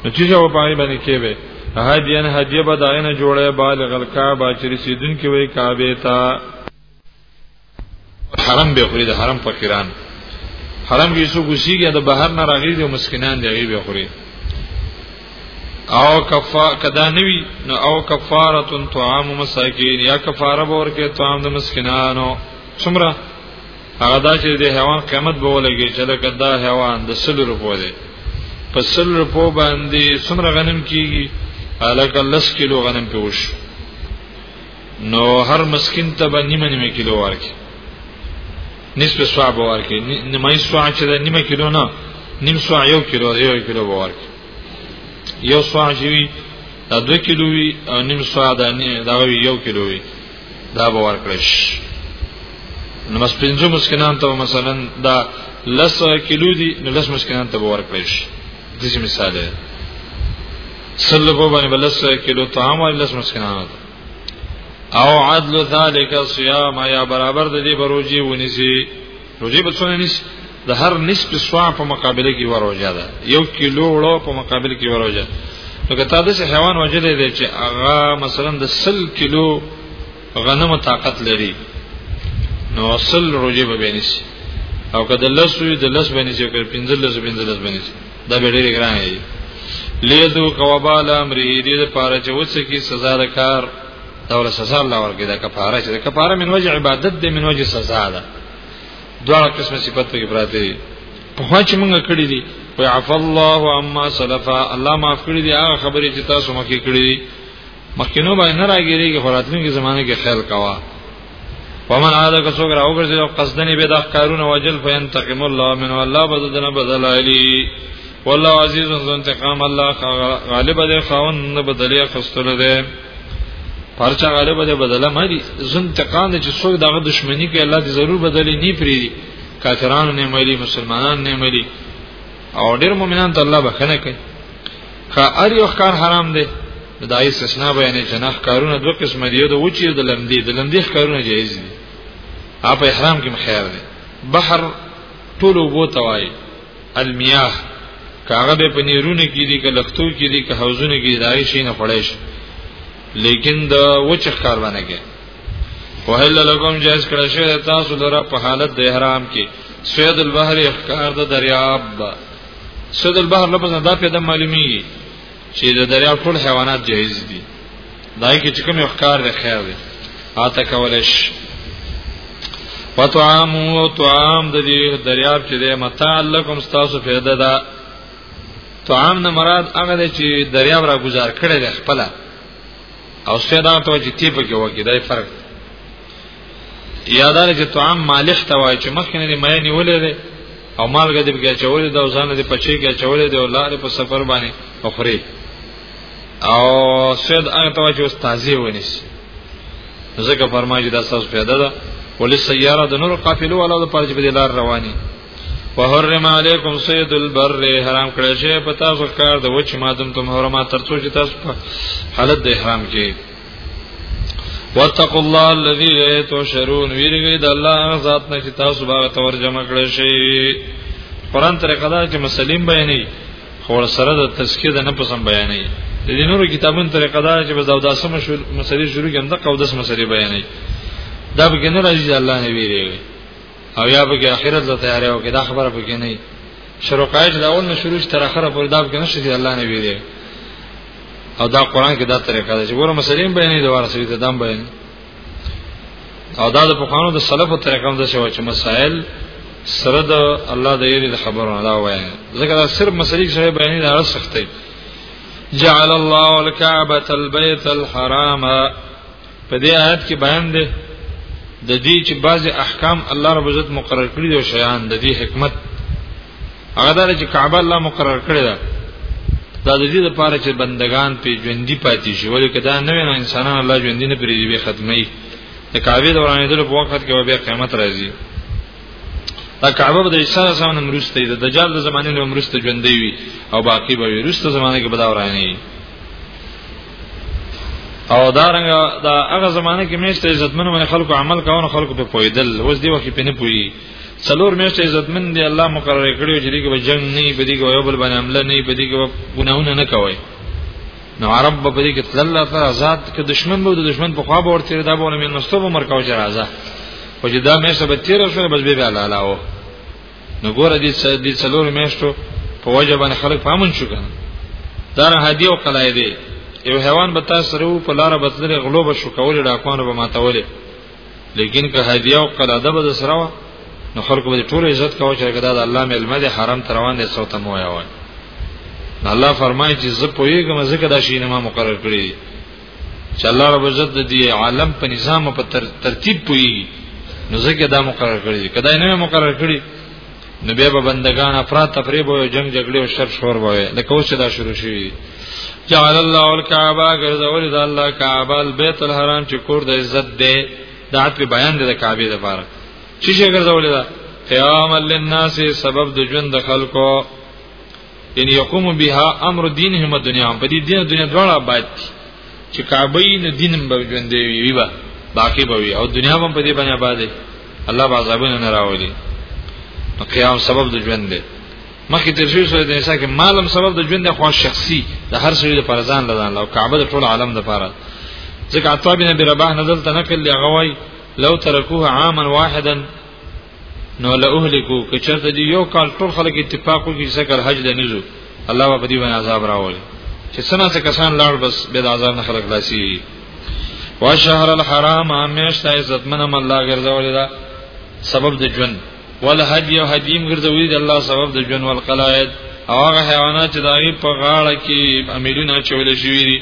نو چې جو پای باندې کې به هدیان هدیه به داینه جوړه بالغ الکعبه چې رسیدون کې وي کعبه ته حرم به خوري د حرم فقیران حرم کې څو ګوسیږي د بهر نه راغلي دي مسکینان دی غي به خوري او کفا کدا نوی نو او کفاره طعام مساکین یا کفاره به ورکه طعام د مسکینانو څومره هغه دا چې د حیوان قیمت به ولګي چې دا کدا حیوان د سل روپو دی په سل روپو باندې څومره غنم کیږي الک لس کیلو غنم پیوش نو هر مسكين ته به نیمه نیمه کیلو ورکي نسبه سوا به ورکي نیمه سوا چې د نیمه کیلو نه نیم سوا یو کیلو یو کیلو به ورکي یو سوا چې وي دا دوه کیلو وي او نیم سوا دا دا یو کیلو وي دا به ورکړي شي نو مس پنځو مسکینان ته مثلا دا لس کیلو دي نو لس مسکینان ته به ورکړي شي دغه مثال دی سلبو باندې بلس کیلو طعام او لس مسکینان ته او عدل ذالک صيام یا برابر د دې بروجي ونیسي روجي به څونه نیس د هر نصف سوا په مقابله کې وروجه ده یو کیلو وړو په مقابله کې وروجه نو که تا د حیوان وجلې دی چې هغه مثلا د 100 کیلو غنم طاقت لري نو اصل روجي به بنیسي او که د لسو د لس بنیسي او که 15 لس 15 لس بنیسي دا به ډېر ګران دی لیذو قوبال امره دې لپاره چې وسکی سزا د کار دا ول سزا الله ورګه دا کفاره چې کفاره من وجه عبادت دې من وجه سزا ده دوه قسمه صفات کې پراته دي په خوا چې موږ کړی دي ويعف الله عما سلفا الله معاف کړی دي هغه خبرې چې تاسو مکه کړی دي مخکینو باندې نه راګیریږي خو راتلونکي زمانه کې خیال کوا ومن عاد کسوګ راو ګرځي او قصدنی به د ښکارونه وجل فینتقم الله من والله بددنه بدل علی والله عزیز ذو انتقام الله غالب دی خاون نه بدلی خستل دی پرچا غالب دی بدله مری ذو انتقام چې څوک دغه دشمنی کوي الله دې ضرور بدلی نه پری کافرانو نه مری مسلمانان نه مری او ډیر مؤمنان ته الله بخنه کوي که ار یو ښکار حرام دی نو دا استثناء بیانې چې نه ښکارونه دوه قسم دي د وچی او د لمدې د لمدې ښکارونه جایز دي اپ احرام کې مخیر دی بحر ټول وو توای المیاه کاغه به پنیرونه کې دي که لختو کې دي که حوزونه کې دي دای شي نه پړېش لیکن د وچ ښکار باندې کې وهل لکم جائز کړه شوی تاسو دره په حالت د احرام کې سید البحر احکار د دریاب سید البحر لفظ نه دا پیدا معلومیږي چې د دریا ټول حیوانات جایز دي دای کې چې کوم یو ښکار دی خیر دی آتا کولای شي وطعام او طعام د دې دریاب چې د متاع لکم تاسو پیدا ده طعام نه مراد هغه چې دریاب را گذار کړي د خپل او سیدا ته چې تیپ کې وکی دای فرق یادار چې طعام مالح ته وای چې مخکې نه مې نیولې ده او مالګه دې بګه چولې ده او ځان دې پچې کې چولې ده او لارې په سفر باندې اخري او سید هغه ته چې استاذي ونیس ځکه فرمایي دا تاسو پیدا ده ولې سیاره د نور قافلو ولا د پرج په لار رواني وحرم علیکم سید البر حرام کړی شی په تاسو کار د وچ مادم تم حرمات ترڅو چې تاسو په حالت د احرام کې واتقوا الله الذي لا تشرون ویریږي د الله هغه ذات نه چې تاسو باغ تور جمع کړئ شي قران طریقه دا چې مسلم بیانې خور سره د تزکیه د نفس هم بیانې د دې نورو کتابونو طریقه دا چې بس اوداسه مشهور مسلې شروع کوم د قودس مسلې بیانې دا به ګنه راځي الله نه ویریږي او یا به اخرت ته تیارې او کې دا خبره به کې نه شروع کاج دا اول نه شروع تر اخره پورې دا به نه شي الله نه ویریږي او دا قران کې دا طریقه ده چې ګوره مسلې بیانې د وارثې ته دام بیان او دا د پخوانو د سلفو طریقه هم ده چې مسائل سره د الله د یری د خبرو نه دا وایي ځکه دا صرف مسلې کې سره بیانې دا سختي جعل الله الكعبه البيت الحرام په دې آیت کې بیان دی د دې چې بعضی احکام الله رب عزت مقرر کړی دی او شیان د دې حکمت هغه دا چې کعبه الله مقرر کړی ده دا د دې لپاره چې بندگان په ژوندۍ پاتې شي ولې کدا نه ویني انسانان الله ژوندۍ نه پریږي به ختمي د کعبه د ورانېدلو په وخت کې به قیامت راځي دا کعبه به د عیسی زمانه مرسته د دجال د زمانه له مرسته ژوندۍ وي او باقی به ورسته زمانه کې به دا ورانېږي او دا رنګ دا هغه زمانه کې میشته عزتمن باندې خلکو عمل کاوه خلکو په پویدل اوس دی وخت په نه پوي څلور میشته عزتمن دی الله مقرر کړی چې دغه جنگ نه په دغه یو بل باندې عمل نه په دغه ګناونه نه کوي نو عرب په دې کې تل الله تعالی آزاد ک دشمن به د دشمن په خوا به ورته دا بوله مې نستوب مرکو چې راځه او چې دا مې سبا تیر شو بس به الله لاو نو ګوره دې دې څلور میاشتو په وجه باندې خلک پامن شو کنه دا هدی او قلای دی یو حیوان به تاسو سره په لار بتلې غلو به شو کول ډاکوانو به ماتولې لیکن که هدی او قلای ده به سره نو خلکو به ټول عزت کاوه چې دا د الله ملمه دي حرام تروان دي سوته مو وایي الله فرمایي چې زه پوېږم زکه دا شی نه ما مقرر کړی چې الله رب عزت د دې عالم په نظام په ترتیب پوي نو ځکه دا مقرر کړی دی کدا نه مقرر کړی نو بیا به بندگان افراد تفریب او جنگ جګړه او شر شور وای لکه اوس دا شروع شوی جعل الله الكعبه غرزول د الله کعبه البيت الحرام چې کور د عزت دی دا په بیان دی د کعبه لپاره چې څنګه غرزول دا قیام للناس سبب د ژوند خلکو ان یقوم بها امر دینهم دنیا په دې دین دنیا دواړه آباد دي چې کعبه نه دینم به ژوندې وي وی با باقی به وي او دنیا هم په دې باندې آباد دي الله به عذابونه نه راوړي نو قیام سبب د ژوند دی مخکې تر شوی سورې د نساء کې مالم سبب د ژوند خو شخصي د هر سړي د پرزان لدان او کعبه د ټول عالم د پاره ځکه عطا بن ابي رباح نزل تنقل لغوي لو تركوه عاما واحدا نو له اهلکو که چرته دی یو کال ټول خلک اتفاق وکړي چې کله حج له نزو الله به دې باندې عذاب راوړي چې سنا څه کسان لاړ بس به د عذاب نه خلک لاسي واشهر الحرام همیشه عزت منم الله ګرځولې دا سبب د ژوند والهدی او هدیم ګرځولې د الله سبب د ژوند والقلائد او هغه حیوانات چې دایي په غاړه کې امیرونه چول شوی دي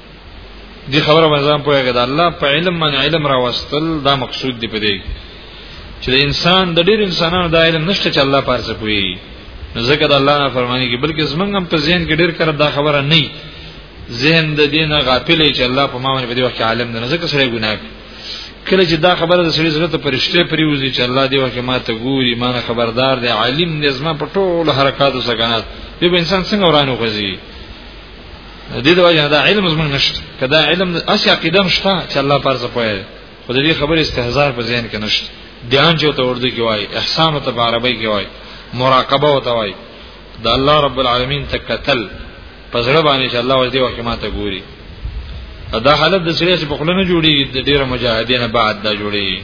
دی خبره باندې ځان پوهیږي دا الله په علم باندې علم راوستل دا مقصود دی په دې چې د انسان د ډیر انسانانو دا علم نشته چې الله پارس کوي ځکه د الله نه فرمانی کې بلکې زمنګ هم په ذهن کې ډیر کړه دا خبره نه ذهن د دینه غافل چې الله په ما باندې په دې وخت عالم نه ځکه سره ګناه کله چې دا خبره د سړي زړه ته پرشته پریوزي چې الله دی وکه ما ته ګوري ما خبردار دی عالم نظم په ټول حرکتو سره غنات به انسان څنګه ورانه خوځي د دې د وجه دا علم زمونږ نشته کدا علم اس عقیده نشته چې الله پر څه پوهه خو د دې خبرې استهزار په ذهن کې نشته دیان چې ته اردو کې وای احسان ته په عربی کې وای مراقبه وته وای د الله رب العالمین ته قتل پزړه باندې چې الله وځي وکه ماته ګوري دا حالت د سړي چې په خلنو جوړي د ډیره مجاهدینه بعد دا جوړي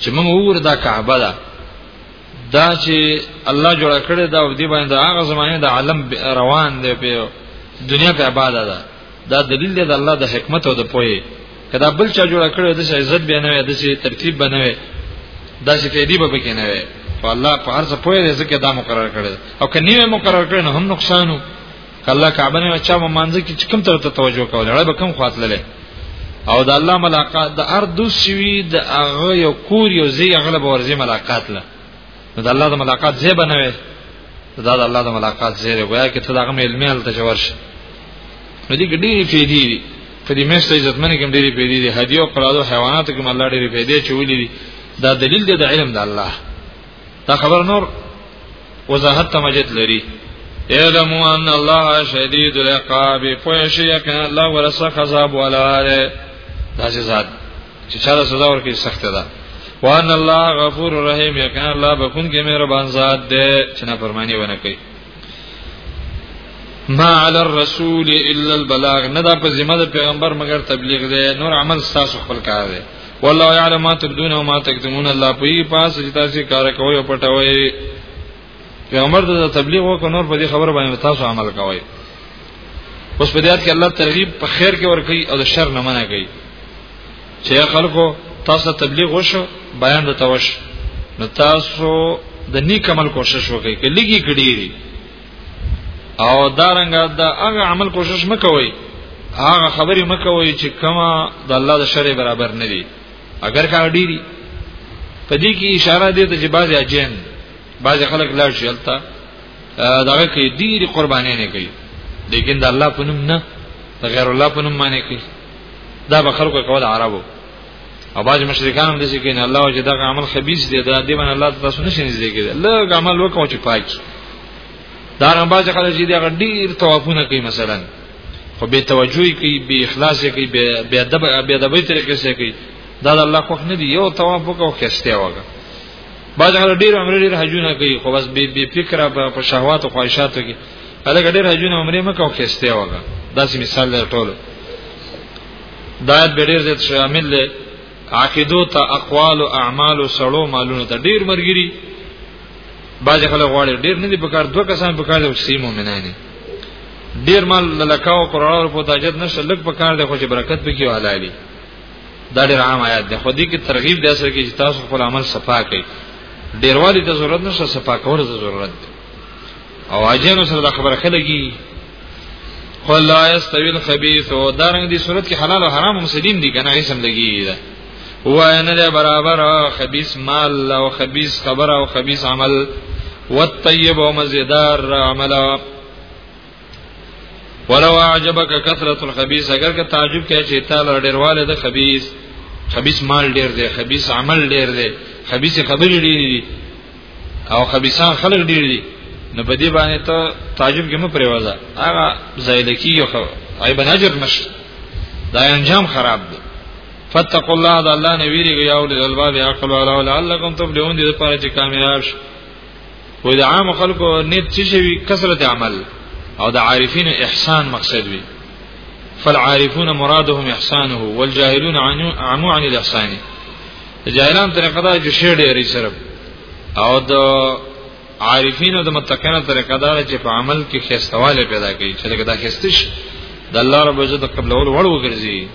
چې موږ وګورو دا کعبه ده دا چې الله جوړ کړی دا دی باندې هغه زمانه د عالم روان دی په دنیا کې آباد ده دا دلیل دی د الله د حکمت او د پوهې کدا بل چا جوړ کړی د عزت به نه وي د ترتیب به نه وي دا چې فیدی به پکې نه وي په الله په هر څه پوهې ځکه دا مقرر کړی او کني مقرر کړی نو هم نقصانو کله کعبه نه چا مانځ کی چې کوم تر ته توجه کوله اړه به کوم خاطلله او د الله ملاقات د ارض سوي د هغه یو کور یو زی اغلب ورزي ملاقات له نو د الله د ملاقات زی بنوي دا د الله د ملاقات زی دی وای کته دغه علمي حالت جوړ شي نو دي ګډي فیدی دي په دې مېشته عزت منې کوم ډېری پیدې دي هدیو قرادو حیوانات کوم الله ډېری پیدې چولې دي دا دلیل دی د علم د الله دا خبر نور وضاحت ته مجد لري اعلموا ان الله شدید العقاب پوښی یقینا الله ورسخ عذاب ولاله دا ذات چې چا سزا ورکړي سخت ده وان الله غفور رحیم یقینا الله بخون کې مهربان ذات دی چې نه فرمانی ونه کوي ما علی الرسول الا البلاغ نه دا په ذمہ د پیغمبر مگر تبلیغ دی نور عمل تاسو خپل کار دی والله یعلم ما تبدون و ما تکتمون الله په پاس چې تاسو کار کوی او پټوي پیغمبر د تبلیغ وکړ نور په دې خبره باندې تاسو عمل کوی اوس په دې کې الله ترغیب په خیر کې ور کوي او د شر نه منع کوي چې خلکو تاسو تبلیغ وشو بیان د توش نو تاسو د نیک عمل کوشش وکړئ کې لګي کړی او دارنګ د هغه عمل کوشش مکوئ هغه خبرې مکوئ چې کما د الله د شرع برابر نه دي اگر کا ډیری په دې کې اشاره دی چې بعضی اجین بعضی خلک لاړ شي البته داغه کې ډیری قربانې نه کوي لیکن د الله په نوم نه غیر الله په نوم باندې کوي دا به خلکو کول عربو او باج مشرکان هم دسی کین الله چې دا عمل خبيث دی دا دی باندې الله تاسو نشي نږدې کېږي لږ عمل وکاو چې پاک دا رنګ باج خلک چې دا ډیر توافونه کوي مثلا خو به توجهي کوي به اخلاص کوي به ادب به ادب طریقې سره کوي دا د الله خوښ نه دی یو تواب وکاو خسته وګه باج خلک ډیر عمر ډیر حجونه کوي خو بس به فکر په شهوات او خواهشاتو کې هغه ډېر حجونه عمره مکه او کېسته وګه دا سي مثال دی ټول دایت ډېر زیات شامل دی عقیدو ته اقوال او اعمال او سړو مالونو ته ډېر مرګري باز خلک غواړي ډېر نه دي په کار دوه کسان په کار دي سي مؤمنان دي ډیر مال لکاو کروڑو په تاجت نشه لګ په کار دی خو چې برکت پکې حلالي دا ډیر عام آیات دی خو دې کې ترغیب دی سره کې چې تاسو خپل عمل صفا کړئ ډیروالی ته ضرورت نشه صفا کول ته ضرورت دی او اجانو سره دا خبره خلګي قل لا يستوي الخبيث او دارنګ دي صورت کې حلال او حرام مسلمان دي کنه هیڅ هم لګي دا وای نه له برابر خبيث مال او خبيث خبر او خبيث عمل والطيب ومزيدار عمل ولو اعجبك كثرت الخبيث اگر که تعجب کې چې تعالی ډیرواله د خبيث خبيث مال ډیر دی خبيث عمل ډیر دی خبيث خبرې ډیر دي او خبيسان خلق ډیر دي نو په دې باندې ته تعجب کې مو پریوازه هغه زایل کیږي خو آی بناجر نشي دا انجام خراب دی فتق الله د الله نه ویریږي یا اول الباب عقل ولا لعلکم تفلحون دې لپاره چې کامیاب شي وې د عام خلکو نیت چې شي کثرت عمل او د عارفین احسان مقصد وي فالعارفون مرادهم احسانه والجاهلون عمو عن الاحسان جاهلان طریقه دا چې شی ډېری صرف او د عارفین او د متقینو طریقه دا چې په عمل کې خستواله پیدا کوي چې دا خستش د الله رب عزت قبل اول وړ وګرځي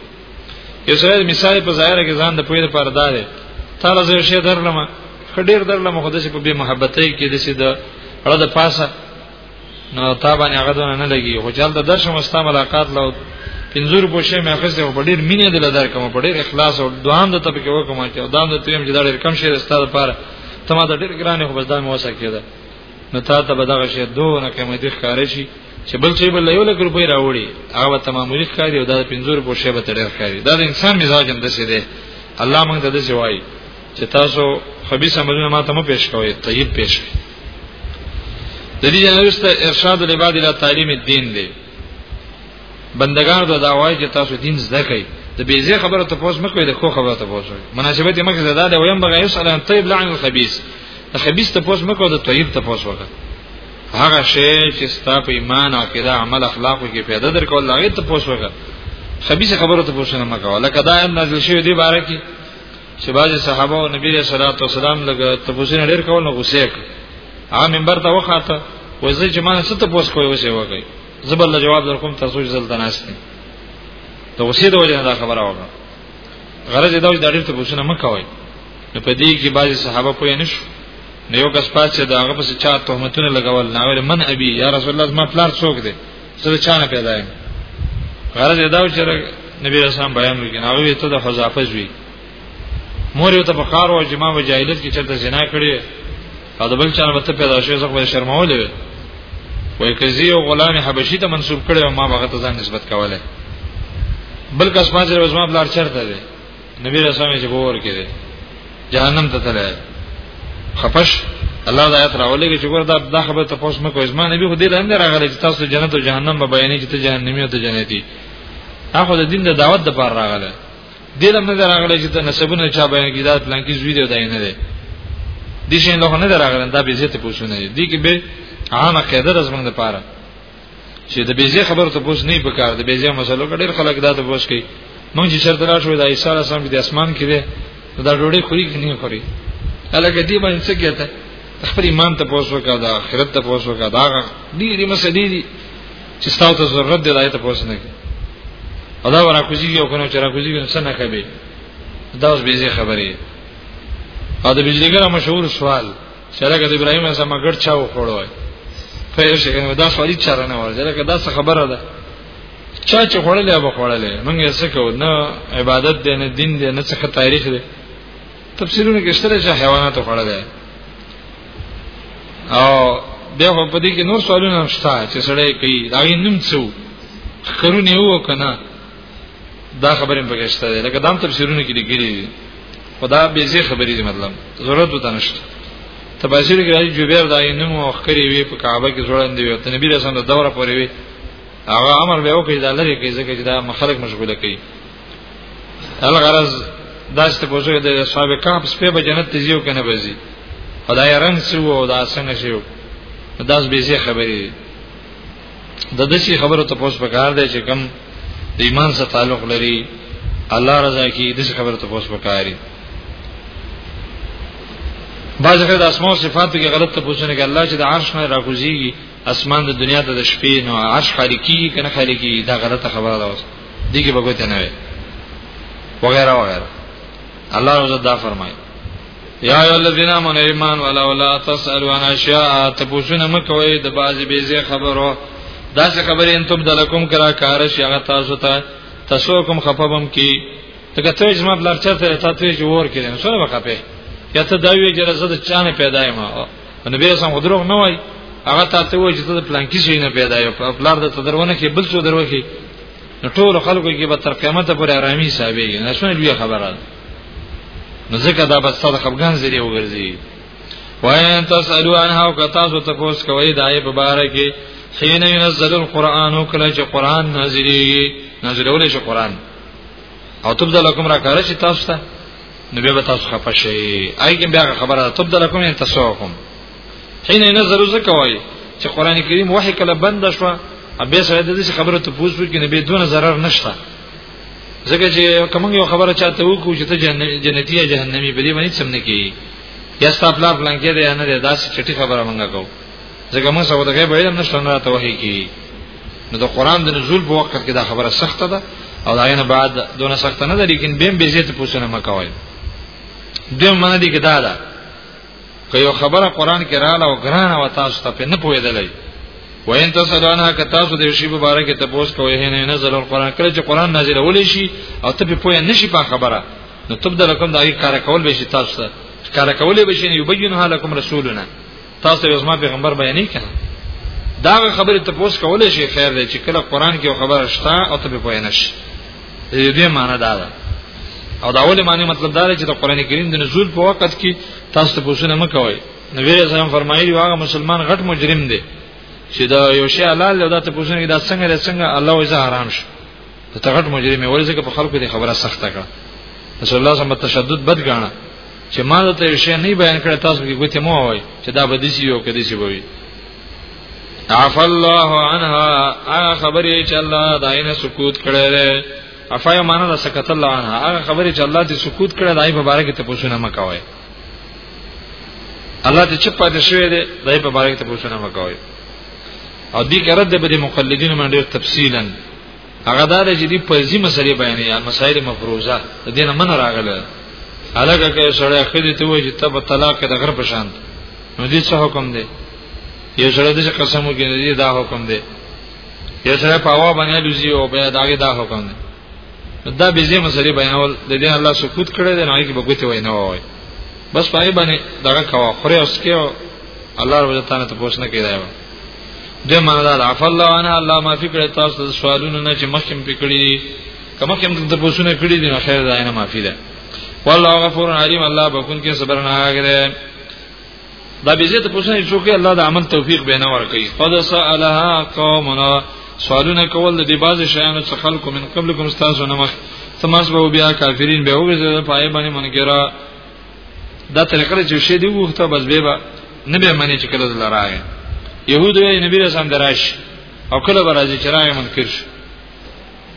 یو سره مثال په ظاهر کې ځان د پوهې لپاره دار تعالی زه شی درلم خډیر درلم خو د څه په بی محبتۍ کې د څه د اړه د پاسه نو تا باندې هغه دونه نه لګي خو چل د درش مستا ملاقات لو پنځور پوشه مې اخیسته او ډیر مینه دل در کوم په ډیر اخلاص او دوام د تپکه وکم چې او دام د تیم چې دا ډیر کم شي رستا لپاره ته ما د ډیر ګران خو بس دا مې وسه کېده نو تا ته به دغه شی دونه قیمتي ښکار شي چې بل څه بل یو لګ روپۍ راوړي هغه تماموري ښکاری او دا پنځور پوشه به تړل ښکاری دا د انسان مزاج هم دسه دی الله موږ ته دسه وایي چې تاسو خبيث عملونه ما ته مو پیش کوئ طيب پیش کوئ د دې جنرسته ارشاد العباد الى تعلیم الدین دی بندگان ته دا وایي چې تاسو دین زده کړئ د بیزه خبره ته پوس مکوې د خو خبره ته پوس مناسبت مکه زده دا ویم بغیر سلام طيب لعن الخبيث د خبيث ته پوس مکو د طيب ته پوس وکړه هغه شی چې ستا په ایمان او عقیده عمل اخلاق کې پیدا درکول هغه ته پوس وکړه خبيث خبره ته پوس نه مکو لکه دا نازل شوی دی باره کې چې بعضي صحابه او نبی رسول الله صلوات والسلام لګ تبوسین ډیر کول نو غوسه کړ هغه منبر ته وخاته وای زه چې ما څه ته پوس کوی وسه وګی زبل جواب در کوم تاسو ځل تناسته ته غوسه د وجه دا خبره وکړه غرض دا چې دا ډیر تبوسینه مکوي نو په دې کې بعضي صحابه پوه نه شو نو یو کس پات چې دا هغه پس چا تهمتونه لګول نه ویل من ابي یا رسول الله ما پلار څوک دی سره چانه پیدا یم غرض دا و چې نبی رسول الله بیان وکړي هغه ته د حذافه زوی مور یو ته په کار او جما و جاهلیت کې چرته زنا کړي او د بل چانه وته پیدا شوی ځکه شرمولې وي وای کزی او غلام حبشي ته منسوب کړي ما هغه ته ځان نسبت کوله بلکې اسمان زره زما بلار چرته دی نبی رسول الله چې باور کړي جهنم ته تللی خپش الله د آیات راولې چې ګور دا د خبره تاسو مکو ازما نبی خو دې لاندې راغلی چې تاسو جنت او جهنم به بیانې چې ته جهنمی او ته جنتی هغه د دین د دعوت لپاره راغلی دې لاندې راغلی چې ته نسبونه چا بیان کړي دا پلانکی زوی دی دا نه دی دي شي له نه راغلی دا به زیاته پوښتنه دي کې به عامه قاعده د زمنګ لپاره چې د بیزه خبر ته پوس نه پکار د بیزه مسلو کډیر خلک دا ته پوس کوي مونږ چې شرط لا شو د عیسی علیه السلام د اسمان کې ده دا ډوډۍ خوري کې نه خوري الګ دې باندې څه کېته خپل ایمان ته پوس وکړه د آخرت ته پوس وکړه دا ډېری مسلې دي چې ستاسو ته ضرورت دی دا ته پوس نه کوي ادا ورا کوزي یو کنه چې را کوزي څه نه کوي دا اوس به خبرې او د بجلیګر مشهور سوال سره که ابراهيم سم ګډ چا وکړو په شي کنه دا سوالي چاره نه ورځي لکه دا څه خبره ده چا چې خړلې به خړلې موږ یې څه کوو نه عبادت دی نه دین دی نه څه تاریخ دی تفسیرونه کې شته چې حیوانات خړلې او دغه په دې کې نور سوالونه هم شته چې سړی کوي دا یې نوم څو خرونه یو کنه دا خبرې په کې شته لکه دام تفسیرونه کې لیکلي دي خدا به زی خبرې دي مطلب ضرورت وته نشته تفاسیر کې راځي جوبیر دا یې نوم او خکري وي په کعبه کې جوړان دی او نبی رسول الله دوره پورې وي هغه امر به وکړي دا لري کې ځکه چې دا مخالک مشغوله کوي الغرض دا چې په ځای د اصحاب کهف سپه به جنت ته ځیو کنه بزي خدای رنگ سو او دا څنګه شو دا به زی خبرې دي د دشي خبرو ته پوس پکار دی چې کم د ایمان سره تعلق لري الله رضا کی د دشي خبرو ته پوس پکاري بعض خلک د اسماء او صفاتو کې غلط تفسیرونه کوي الله چې د عرش نه راکوزيږي اسمان د دنیا ته د شپې نو عرش خالقي کنه خالقي دا غلطه خبره ده اوس دي کې بګوت نه وي وغیرہ وغیرہ الله رضا دا فرمایي یا ایو الذین آمنوا ایمان ولا ولا تسالوا عن اشیاء تبوسونه مکوئ د بعضی بیزه خبرو دا څه خبرې انتم دلکم کرا کار شي هغه تاسو ته تاسو کوم خپبم کی تګه ته اجماع بلار چرته ته ته جوړ کړي سره وقفه یا ته دا وی جرزه د چانه پیدا یم نو به سم دروغ نه وای هغه ته ته وای چې ته پلان کې شي نه پیدا یو پلار د تدرونه کې بل څو دروخي ټول خلکو کې به تر قیامت پورې آرامي حسابېږي نشونه لوی خبره نو ځکه دا بس صد خفغان زری وګرځي وان تسالو عنها او کتا سو تفوس کوي دای په بار کې حين ينزل القران او کله چې قران نازلي نازلول شي قران او تبدل لكم را کار شي تاسو ته نو به تاسو خفه شي ايګم بیا خبره تبدل لكم ان تسوكم حين ينزل زکوي چې قران کریم وحي کله بند شو ابه سره د دې خبره ته پوښتنه کې نبی دون zarar نشته ځکه چې کوم یو خبره چاته وکړو چې ته جنتی یا جهنمی بلی باندې سم نه کی یا ستاسو پلان پلان کې دی نه دی دا څه چټي خبره مونږه کو ځکه موږ سره دغه به علم نشته نه ته وحی کی نو د قران د نزول په وخت کې دا خبره سخته ده او دا نه بعد دونه سخته نه ده لیکن بیم به زیات پوښتنه مکوای دیم معنی دی کې دا ده که یو خبره قران کې رااله او ګرانه و تاسو ته په نه پوهیدلای وین تاسو دانه که تاسو د شی په باره کې تاسو کوی نه نزل القرآن کله چې قران نازل ولې شي او ته په پوهه نشي په خبره نو تب دلکم دای کار کول به شي تاسو ته کار کول به شي یبین حالکم رسولنا تاسو یو زما پیغمبر بیانې کړه دا خبره تاسو کولای شي خیر دی چې کله قران کې خبره شته او ته په پوهه نشي دې معنی دا ده او دا ولې معنی مطلب دا دی چې د قران کریم د نزول په وخت کې تاسو ته پوښتنه مکوئ نبی رسول الله فرمایلی واغه مسلمان غټ مجرم دی چې دا یو شی حلال دی دا ته پوښتنه کې دا څنګه دا څنګه الله وځه حرام شو ته غټ مجرم یې ولې ځکه په خلکو دې خبره سخته کړه رسول الله صلی الله علیه وسلم تشدد بد غاڼه چې ما ته یو شی نه بیان کړ تاسو کې ګوتې مو وای چې دا به دې یو کې دې شی بوي عفا الله عنها هغه خبرې چې الله داینه سکوت کړی دی عفا یې معنا د سکت الله عنها هغه خبرې چې الله دې سکوت کړی دی په باره کې ته پوښتنه مکوئ الله دې چپ پاتې شوی دی دای په باره کې ته پوښتنه مکوئ او دې کې رد به د مقلدینو باندې تفصیلا هغه دا د جدي پرځي مسلې بیانې یا مسائل مفروزه د دینه من راغله الګه کې سره خدي ته وایي چې تب طلاق د غر پشان نو دې څه حکم دی یو سره د قسمو کې دی دا حکم دی یو سره په هوا باندې لوزي او بیا داګه دا حکم دی دا به زی مسلې بیانول د دین الله سکوت کړي د نه کې بغوته وای نه وای بس پای باندې دغه کوا خوري اوس کې الله رب تعالی ته پوښتنه کوي د مانا دا عفو الله انا الله ما فکر تاسو سوالونه نه چې مخکم پکړي کما کوم د پوسونه کړی دي نو خیر دا نه معافی ده والله غفور علیم الله بكون کې صبر نه هغه دا به زیات پوسونه چې کوي الله د عمل توفیق به نه ورکړي قد سالها قومنا سوالونه کول د دې باز شیانو څخه خلکو من قبلکم استاد نو مخ ثم اسبو بیا کافرین به وګرځي پای باندې منګرا دا طریقه چې شې دی وخته بس به به نه به منی چې کله لراغه يهود وی نبی رسول الله دراش او کله برازي چې راغی منکر شو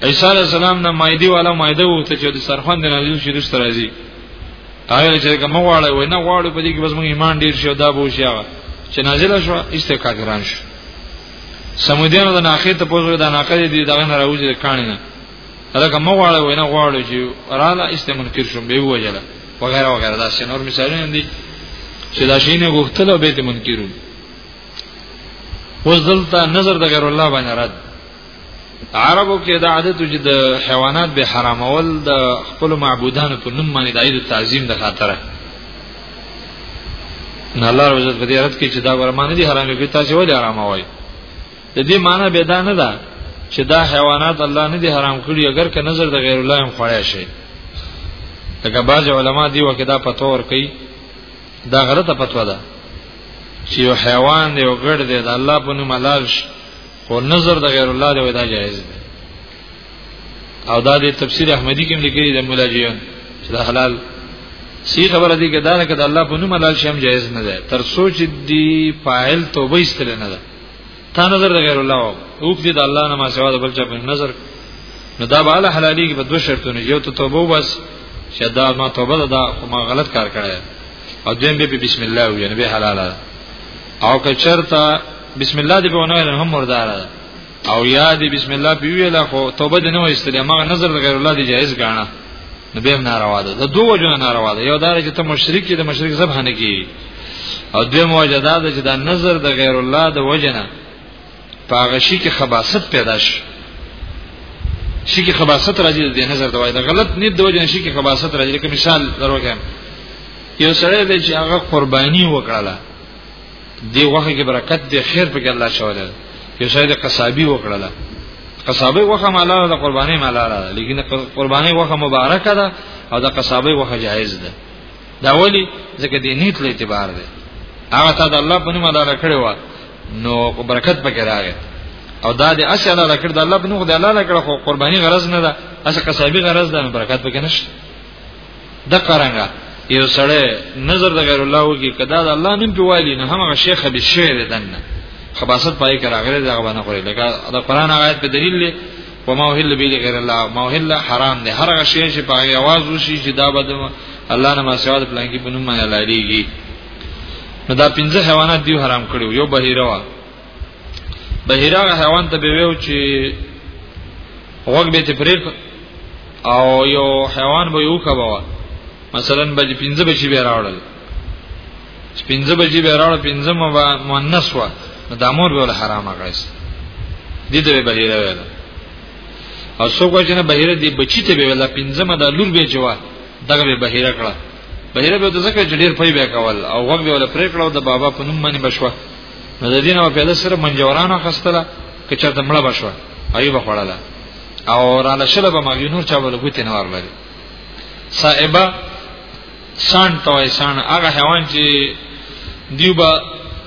عیسی علی السلام نه مایدی والا مایده وخته چې د سرخوند نازل شي رښت راځي هغه چې کوم غواړي وای نه غواړي په دې کې بس موږ ایمان ډیر شو دا بو شي هغه چې نازل شو استکاګران شو سمودیانو د ناخې ته پوزو د ناخې دې دغه نه راوځي کانینه هغه مغواړه وینه غواړي چې رااله استعمال کړ شو به وجله وغیرہ وغیرہ دا څنور مثالونه دي چې دا شي نه غوښتل او به دې منکرو اوس دلته نظر د غیر الله باندې رد عربو کې دا عادت چې د حیوانات به حرامول د خپل معبودانو په نوم باندې د عید تعظیم د خاطره نه الله رب عزت په دې رد کې چې دا ورمانه دي حرامې په تاسو ولې حراموي د دې معنی به دا نه ده چې دا حیوانات الله نه دي حرام کړی اگر که نظر د غیر الله هم خوړای شي لکه بعض علما دی وکړه دا پتور کوي دا غلطه پتو ده چې یو حیوان دی او ګړ دی د الله په نوم حلال شي خو نظر د غیر الله دی وای دا جایز دی او دا د تفسیر احمدی کې لیکلي د مولا جیان چې دا حلال سی خبره دی کې دا نه کده الله په نوم حلال شي هم جایز نه ده تر سوچ دی فاعل توبه استل نه ده تا نظر د غیر الله او دې د الله نه ما سوا د بل چا په نظر نو دا به له حلالي کې په دوه شرطونه یو ته توبه وبس چې دا ما توبه ده دا ما غلط کار کړی او دویم به بسم الله وي نه به حلال او که چرته بسم الله دې په ونه ویل هم مردار ده او یاد بسم الله په ویل خو توبه دې نه وایستلې ما نظر د غیر الله دې جایز ګاڼه نو به ناروا ده د دوه جن ناروا ده یو دار چې ته مشرک دې مشرک زبحنه کی او دوی موجه دا ده چې دا نظر د غیر الله د وجنه پاغه شي کې خباست پیدا شي شي کې خباست راځي د نظر د وای دا غلط نیت د وجنه شي کې خباست راځي لکه مثال دروګم یو سره دی چې هغه قرباني وکړه دی وخت کې برکت دی خیر په کې الله شو ده یو سره د قصابي وکړه قصابي وخه مالا د قرباني مالا ده لیکن قرباني وخه مبارکه ده او د قصابي وخه جایز ده دا ولی ځکه دې نیت له اعتبار دی هغه تا د الله په نوم اداره کړی و نو برکت پکې راغی او دا دې اصل الله کړ د الله په نوم د الله لکړه خو قرباني غرض نه ده اصل قصابي غرض ده برکت پکې نشته د قرانګه یو سره نظر د غیر الله وږي کدا د الله نوم په والی نه هغه شیخ به شعر دنه خباست پای کرا غیر دا غوانه غوړي لکه د قران آیات په دلیل له وما وهل به غیر الله ما وهل حرام ده هر هغه شی چې په आवाज وشي چې دا بده الله نه ما سوا د پلانکی په نوم باندې لاریږي نو دا پنځه حیوانات دی حرام کړو یو بهیره وا بهیره حیوان ته به ویو چې وګ به ته پرې او یو حیوان به یو کبا مثلا بج پنځه بچی به راوړل پنځه بجې به راړ پنځه مو با مؤنث وا د امر به حرام غړس دي ته به هیره ویل او څوک چې نه بهیره دی بچی ته به ویل پنځه مده لور به جوا دغه به بهیره کړه بهیره به د زکه جډیر پي بیا کول او وګ به ول پرې کړه او د بابا په نوم باندې بشوه نو د دینه په لسره منجورانو خستله که چا د مړه بشوه ایوب خړاله او را لشل به مګی نور چا ول ګوت نه ورلري صاحبہ سان توای سان هغه حیوان چې دیوبا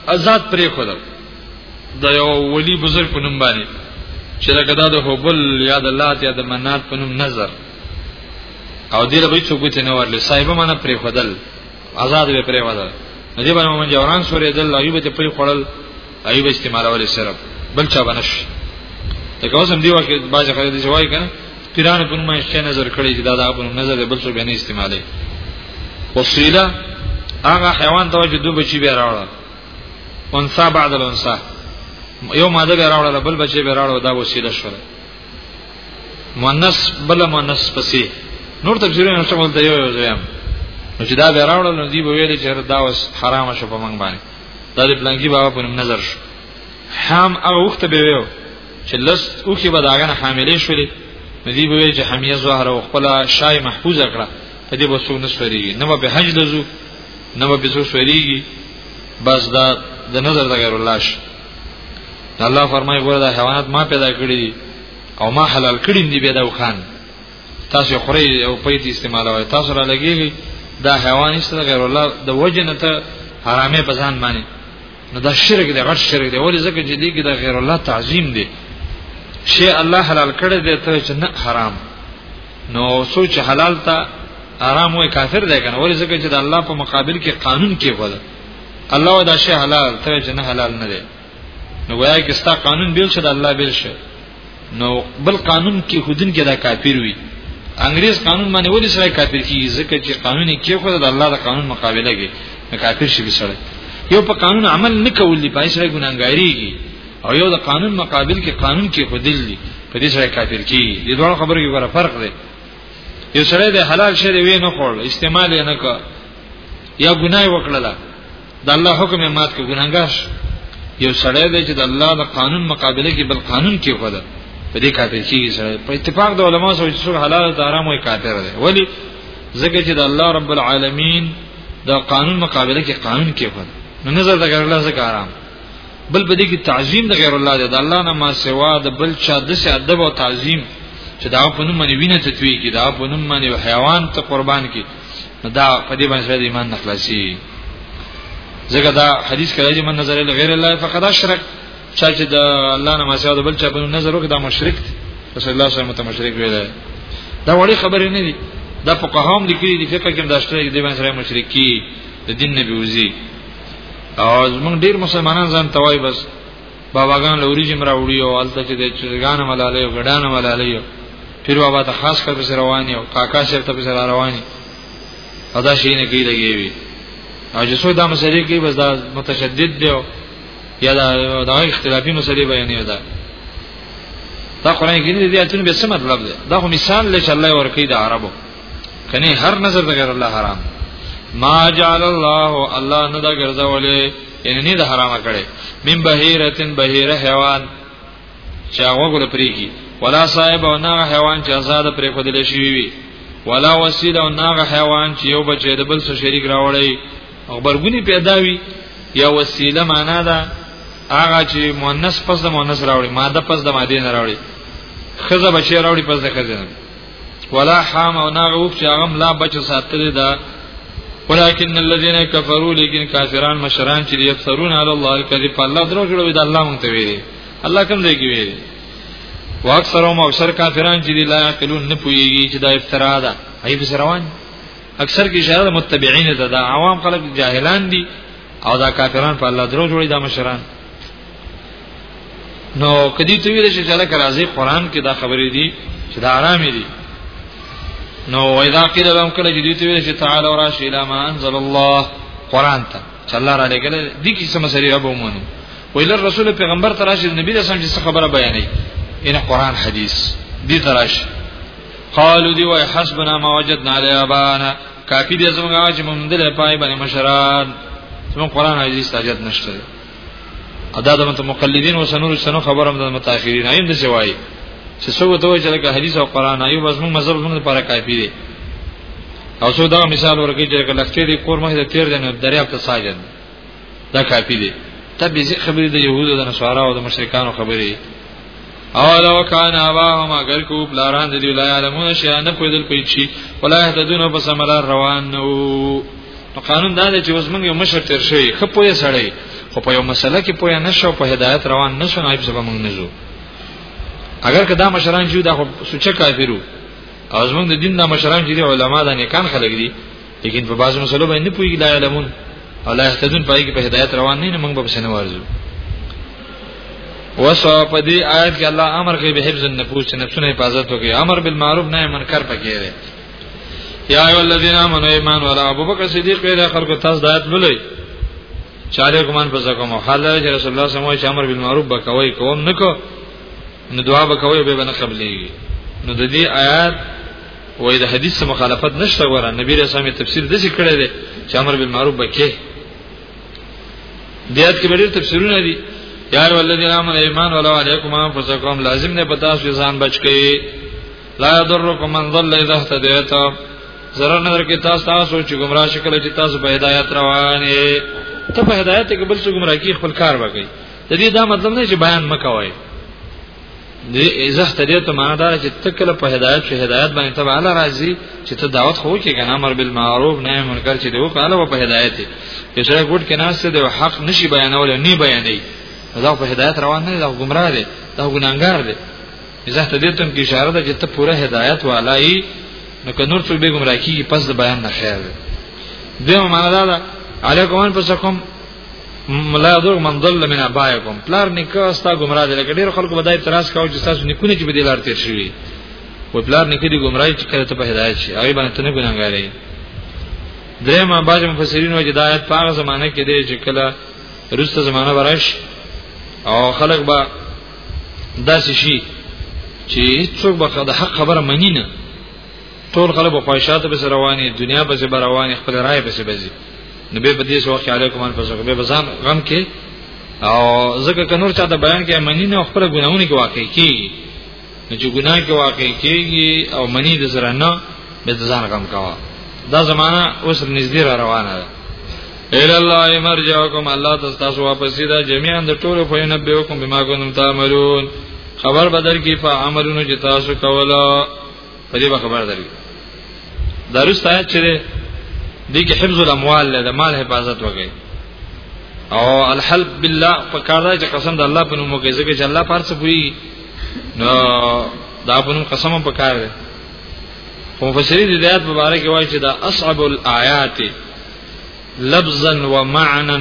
آزاد پرې خدل د یو ولی بزرګ په نوم باندې چې دا د هوبل یا د لات یا د منات په نوم نظر او دې له هیڅ ګوتې نه ورلې صاحب منه پرې خدل آزاد به پرې ودل دې باندې موږ جوران سورې دل ایوب ته پرې خړل ایوب استعمالول صرف بل چا بنش ته کوم دی واکه باز خلک دې وای کنه پیران په نوم یې نظر کړی چې دا دا په نظر بل څه به نه استعمالي وسیله هغه حیوان ته چې دوه بچي به راوړل انسا بعد الانسا یو ماده به راوړل بل بچي به راوړل دا وسیله شوه مؤنث بل مؤنث پسې نور تفسیرونه نشته مول ته یو یو ځم نو چې دا به راوړل نو دی به ویل چې دا اوس حرام شو په منګ باندې دا د پلانکی بابا په نظر شو حام او وخت به ویو چې لس او کې به داغه حاملې شولې نو دی به ویل چې حمیه زهره او خپل شای محفوظ کړه په دې به سونه سوريږي نو به حج لزو نو به سو سوريږي بس دا د نظر د غیر الله شي الله فرمایي ګوره دا حیوانات ما پیدا کړی دي او ما حلال کړی دی به دا وخان تاسو خوري او پیت استعمالوي تاسو را لګي دا حیوان هیڅ غیر الله د وجنه ته حرامه بزان معنی نو دا شرک دی غټ شرک دی ولې ځکه چې دی کې د غیر الله تعظیم دی شی الله حلال کړی دی ته چې نه حرام نو سوچ حلال ته حرام وای کافر دی کنه ولې ځکه چې د الله په مقابل کې قانون کې وله الله دا شی حلال ته چې نه حلال نه دی نو وایي چې ستا قانون بیل شه د الله بیل شه نو بل قانون کې خودن کې دا کافر وي انګريز قانون باندې ولې سره کافر کیږي ځکه چې قانون کې خو د الله د قانون مقابله کوي نو کافر شي بسړي یو په قانون عمل نه کول دی پای سره ګناګاریږي او یو د قانون مقابل کې قانون کې خودل دي په دې سره کافر کیږي د دوه خبرو کې ګوره فرق دی یو سره د حلال شری وې نه خور استعمال نه کا یا ګناي وکړه د الله حکم یې مات کړ ګناګار شو یو سړی دی چې د الله د قانون مقابله کې بل قانون کې وکړ په دې کافر کیږي سره په اتفاق د علما سره چې څوک حلال او حرام وي کافر دی ولی ځکه چې د الله رب العالمین د قانون مقابله کې قانون کې وکړ نو نظر د غیر الله څخه حرام بل په دې کې تعظیم د غیر الله دی د الله نه ما سوا د بل چا د سي ادب او تعظیم چې دا په نوم باندې وینه تتوی کی دا په نوم باندې حیوان ته قربان کی نو دا په دې باندې د ایمان نخلاصي ځکه دا حدیث کوي چې من نظر له غیر الله فقد اشرک چا چې د الله نه مسیاد بل چا په نظر وکړ دا مشرک دی رسول الله صلی الله علیه وسلم مشرک ویل دا وړي خبره نه دي دا فقهام لیکلي دي فقہ کې داشته دي باندې سره مشرکی د دین نه بيوزي او موږ ډیر مسلمانان ځان توای بس باباګان لوري جمع راوړي او الته چې د چرګان ملالې او ګډان ملالې پیر بابا ته خاص کر پس روان یو کاکا شر ته پس روان یو ادا شي نه کوي لګي وي او چې څو دا مسلې کوي بس دا متشدد دی یا دا دا اختلافي مسلې بیانې ده دا قران کې دې اتنه به څه مطلب ده دا خو مثال لچ الله ورکی د عربو کني هر نظر د غیر الله حرام ما جعل الله الله نه دا ګرځولې یعنی نه د حرام کړي من بهیرتن بهیره حیوان چې هغه ګل پریږي ولا صاحب او نه حیوان چې آزاد پرې خودل شي وي ولا وسیله او نه حیوان چې یو بچی د بل سره شریک راوړي او برګونی پیدا وي یا وسیله معنا ده هغه چې مؤنث پس د مؤنث راوړي ماده پس د ماده نه راوړي خزه بچی راوړي پس د خزه نه ولا حام او ناغوف چې هغه لا بچو ساتل دا ولكن الذين كفروا لكن كافرون مشران چې يفترون على الله الكذب الله درو جوړوي د الله مونږ ته ویلي الله کوم دی کې ویلي واکثرهم او شر کافران چې لا يعقلون نه پويږي چې دا افترا ده هي به روان اکثر کې اشاره متبعين ده دا عوام خلک جاهلان دي او دا کافران په الله درو جوړي دا مشران نو کدی ته ویل شي چې لکه راځي قران کې دا خبرې دي چې دا آرام دي نو اذا قيل لهم کله چې دوی ته ویل شي تعالی ورا شي لا ما انزل الله قران ته چې الله را لګل دي کې سم سری رب ومنو ویل رسول پیغمبر تراشي نبی رسول چې خبره بیانې ان قران حدیث دي تراشي قالوا دی وای حسبنا ما وجدنا علی ابانا کافی دې زموږه چې موږ دلته پای باندې مشران زموږ قران عزیز تاجت نشته ادا د متمقلدین او سنور سنو خبرم د متأخرین ایم د سوای چې څو دوه چې لکه حدیث او قران ایو بس موږ مذهب موږ لپاره کافی دی او څو دا مثال ورکړي چې لکه لکټې دی کور مخې ته تیر دی نو دریاب ته ساجن دا کافی دی تبې خبرې د يهودو د نصارا او د مشرکانو خبرې اولو کان اباهم اگر کو بلاران دی لا علمون شي نه پویدل پیچی ولا يهتدون په سملا روان نو نو قانون دا دی چې اوس موږ یو مشر تیر شي خپوی سړی خو په یو مسله کې پوی نه شو په هدایت روان نه شو نایب سبا موږ نه زو اگر کدا مشران جو دا خو سوچ کافرو او زمونږ د دین د مشران چې علما د نیکان خلک دي لیکن په بعضو مسلو باندې پوهیږي لا علمون او لا يهتدون پای کې په هدایت روان نه موږ به سن ورزو وسو په دې آیت کې الله امر کوي به حفظ النفوس چې نفسونه حفاظت وکړي امر بالمعروف نهي منکر پکې دی یا ایو الذین آمنوا ایمان ولا ابوبکر صدیق پیدا خلق تاسو د آیت لولئ چاله کومان په زکه مو حاله چې رسول الله صلی الله علیه وسلم امر بالمعروف بکوي کوم نکو نو دعا وکوي به نه قبليږي نو د دې آیات وای د حدیث سره مخالفت نشته ګوره نبی رسول الله تفسیر د څه کړی دی چې امر بالمعروف بکې دیات کې ډېر تفسیرونه دي یار ولذین امن ایمان ولا علیکم انفسکم لازم نه پتا شو ځان بچ کړي لا یضرکم من ضل اذا اهتدیت zarar نظر کې تاسو تاسو چې گمراه شکل چې تاسو په هدایت روانه ته په هدایت کې بل څه گمراه کې خپل کار وکړي د دې دا مطلب نه چې بیان مکوئ دې ازه ته دې ته معنا دا چې تکله په هدایت شي هدایت باندې تبع الله راضي چې ته دعوت خو کې کنه امر بالمعروف نهي منکر چې دیو په الله په هدایت کې چې ګډ کې ناس ته حق نشي بیانول نه بیانې دا په هدایت روان نه دا گمراه دي دا ګناګار دي ازه ته دې ته کې اشاره ده چې ته پوره هدایت والای نو که نور څوک به گمراه کیږي پس د بیان نه خیر دی دغه معنا دا ده علیکم ان پس کوم ملا دور من ضل من ابائکم پلار نکاح ستا گمراه دي لکه ډیر خلکو بدای اعتراض کاوه چې تاسو نکونه چې بدیلار تیر شوی و پلار نکې دي گمراهي چې کله ته په هدایت شي هغه باندې ته نه ګناګارې درېما باج مفسرین وجه د آیت په هغه زمانه کې دی چې کله روسته زمانہ ورش او خلک به داسې شي چې هیڅوک به د حق خبره منی نه ټول خلک په خواهشاتو به رواني دنیا به زبر رواني خپل رائے به سبزي نو به دې سو کې علیکم ان پس به بزان غم کې او زکه کنور چا د بیان کې منی نه خپل ګناونه کې واقع کیږي نو چې ګناه کې واقع کیږي او منی د زره نه به ځان غم کاوه دا زمانہ اوس نږدې را روانه ده اے الله مرجعکم الله تاسو واپس دا جميعا د ټولو په نبيوکم بما كنتم تعملون خبر بدر کی په عملونو چې تاسو کولا په دې خبر درې دا رسته آیت چې دې کې حفظ الاموال له مال حفاظت وکړي او الحلف بالله په کار دی چې قسم د الله په نوم کې ځکه چې الله پارڅ پوری نو دا په نوم قسم په کار دی خو مفسرین د آیات مبارک وایي چې دا اصعب الآیات لفظا ومعنا